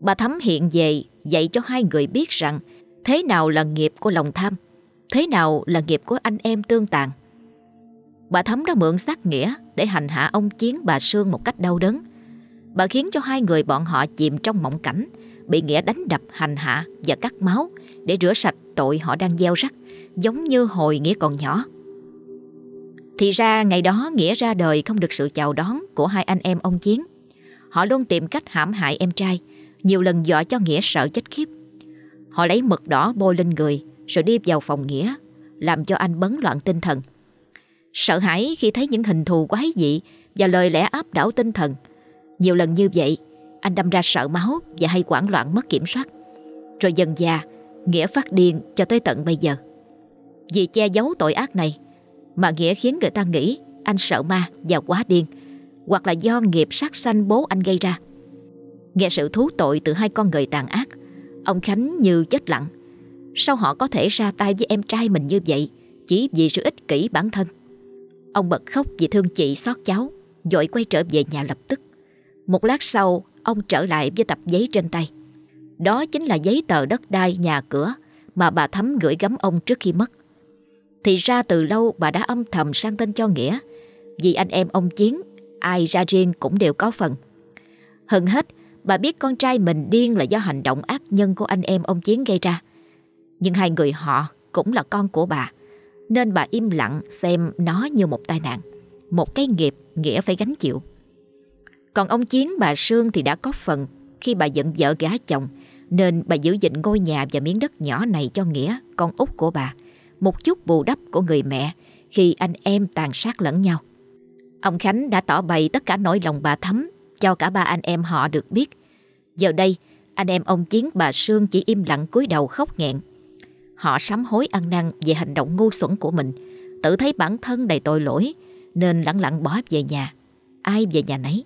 Bà Thắm hiện về dạy cho hai người biết rằng thế nào là nghiệp của lòng tham, thế nào là nghiệp của anh em tương tàn. Bà Thắm đã mượn xác nghĩa để hành hạ ông Chiến bà Sương một cách đau đớn. Bà khiến cho hai người bọn họ chìm trong mộng cảnh, bị nghĩa đánh đập hành hạ và cắt máu để rửa sạch tội họ đang gieo rắc, giống như hồi nghĩa còn nhỏ. Thì ra ngày đó Nghĩa ra đời không được sự chào đón của hai anh em ông Chiến. Họ luôn tìm cách hãm hại em trai, nhiều lần dọa cho Nghĩa sợ chết khiếp. Họ lấy mực đỏ bôi lên người rồi đi vào phòng Nghĩa, làm cho anh bấn loạn tinh thần. Sợ hãi khi thấy những hình thù quái dị và lời lẽ áp đảo tinh thần. Nhiều lần như vậy, anh đâm ra sợ máu và hay quảng loạn mất kiểm soát. Rồi dần già, Nghĩa phát điên cho tới tận bây giờ. Vì che giấu tội ác này, mà Nghĩa khiến người ta nghĩ anh sợ ma và quá điên, hoặc là do nghiệp sát sanh bố anh gây ra. Nghe sự thú tội từ hai con người tàn ác, ông Khánh như chết lặng. Sao họ có thể ra tay với em trai mình như vậy chỉ vì sự ích kỷ bản thân? Ông bật khóc vì thương chị xót cháu, dội quay trở về nhà lập tức. Một lát sau, ông trở lại với tập giấy trên tay. Đó chính là giấy tờ đất đai nhà cửa mà bà Thắm gửi gắm ông trước khi mất. Thì ra từ lâu bà đã âm thầm sang tên cho Nghĩa Vì anh em ông Chiến Ai ra riêng cũng đều có phần Hơn hết Bà biết con trai mình điên là do hành động ác nhân của anh em ông Chiến gây ra nhưng hai người họ cũng là con của bà Nên bà im lặng xem nó như một tai nạn Một cái nghiệp Nghĩa phải gánh chịu Còn ông Chiến bà Sương thì đã có phần Khi bà giận vợ gã chồng Nên bà giữ gìn ngôi nhà và miếng đất nhỏ này cho Nghĩa Con út của bà một chút bù đắp của người mẹ khi anh em tàn sát lẫn nhau. Ông Khánh đã tỏ bày tất cả nỗi lòng bà thấm cho cả ba anh em họ được biết. Giờ đây, anh em ông Chiến bà Sương chỉ im lặng cúi đầu khóc nghẹn. Họ sám hối ăn năn về hành động ngu xuẩn của mình, tự thấy bản thân đầy tội lỗi nên lặng lặng bỏ về nhà. Ai về nhà nấy.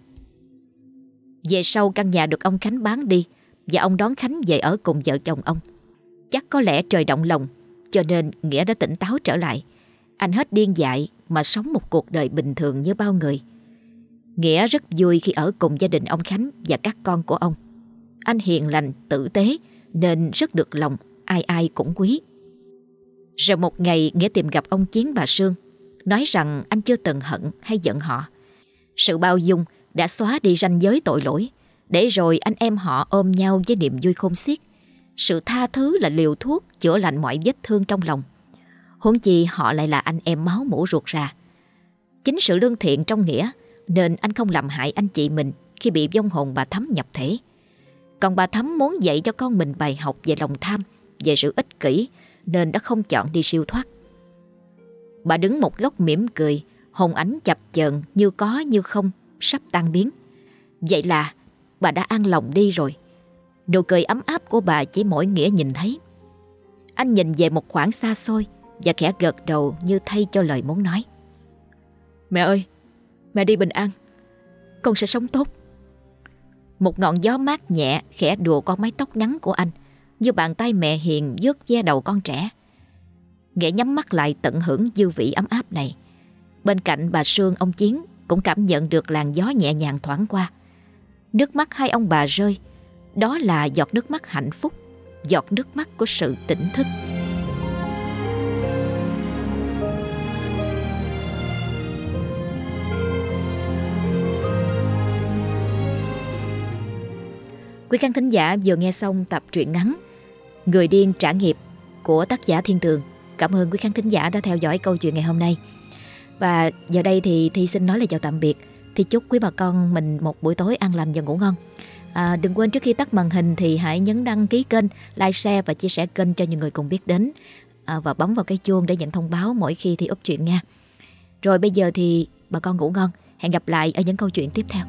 Về sau căn nhà được ông Khánh bán đi và ông đón Khánh về ở cùng vợ chồng ông. Chắc có lẽ trời động lòng cho nên Nghĩa đã tỉnh táo trở lại Anh hết điên dại mà sống một cuộc đời bình thường như bao người Nghĩa rất vui khi ở cùng gia đình ông Khánh và các con của ông Anh hiền lành, tử tế nên rất được lòng, ai ai cũng quý Rồi một ngày Nghĩa tìm gặp ông Chiến bà Sương Nói rằng anh chưa từng hận hay giận họ Sự bao dung đã xóa đi ranh giới tội lỗi Để rồi anh em họ ôm nhau với niềm vui khôn xiết sự tha thứ là liều thuốc chữa lành mọi vết thương trong lòng. Huống chi họ lại là anh em máu mũ ruột ra. Chính sự lương thiện trong nghĩa nên anh không làm hại anh chị mình khi bị vong hồn bà Thắm nhập thể. Còn bà Thắm muốn dạy cho con mình bài học về lòng tham, về sự ích kỷ nên đã không chọn đi siêu thoát. Bà đứng một góc mỉm cười, hồn ánh chập chờn như có như không, sắp tan biến. Vậy là bà đã an lòng đi rồi. Nụ cười ấm áp của bà chỉ mỗi nghĩa nhìn thấy. Anh nhìn về một khoảng xa xôi và khẽ gật đầu như thay cho lời muốn nói. Mẹ ơi, mẹ đi bình an. Con sẽ sống tốt. Một ngọn gió mát nhẹ khẽ đùa con mái tóc ngắn của anh như bàn tay mẹ hiền vớt ve đầu con trẻ. nghệ nhắm mắt lại tận hưởng dư vị ấm áp này. Bên cạnh bà Sương ông Chiến cũng cảm nhận được làn gió nhẹ nhàng thoảng qua. Nước mắt hai ông bà rơi, đó là giọt nước mắt hạnh phúc, giọt nước mắt của sự tỉnh thức. Quý khán thính giả vừa nghe xong tập truyện ngắn Người điên trả nghiệp của tác giả Thiên Tường. Cảm ơn quý khán thính giả đã theo dõi câu chuyện ngày hôm nay. Và giờ đây thì Thi xin nói lời chào tạm biệt. Thì chúc quý bà con mình một buổi tối an lành và ngủ ngon. À, đừng quên trước khi tắt màn hình thì hãy nhấn đăng ký kênh, like, share và chia sẻ kênh cho những người cùng biết đến. À, và bấm vào cái chuông để nhận thông báo mỗi khi thì úp chuyện nha. Rồi bây giờ thì bà con ngủ ngon. Hẹn gặp lại ở những câu chuyện tiếp theo.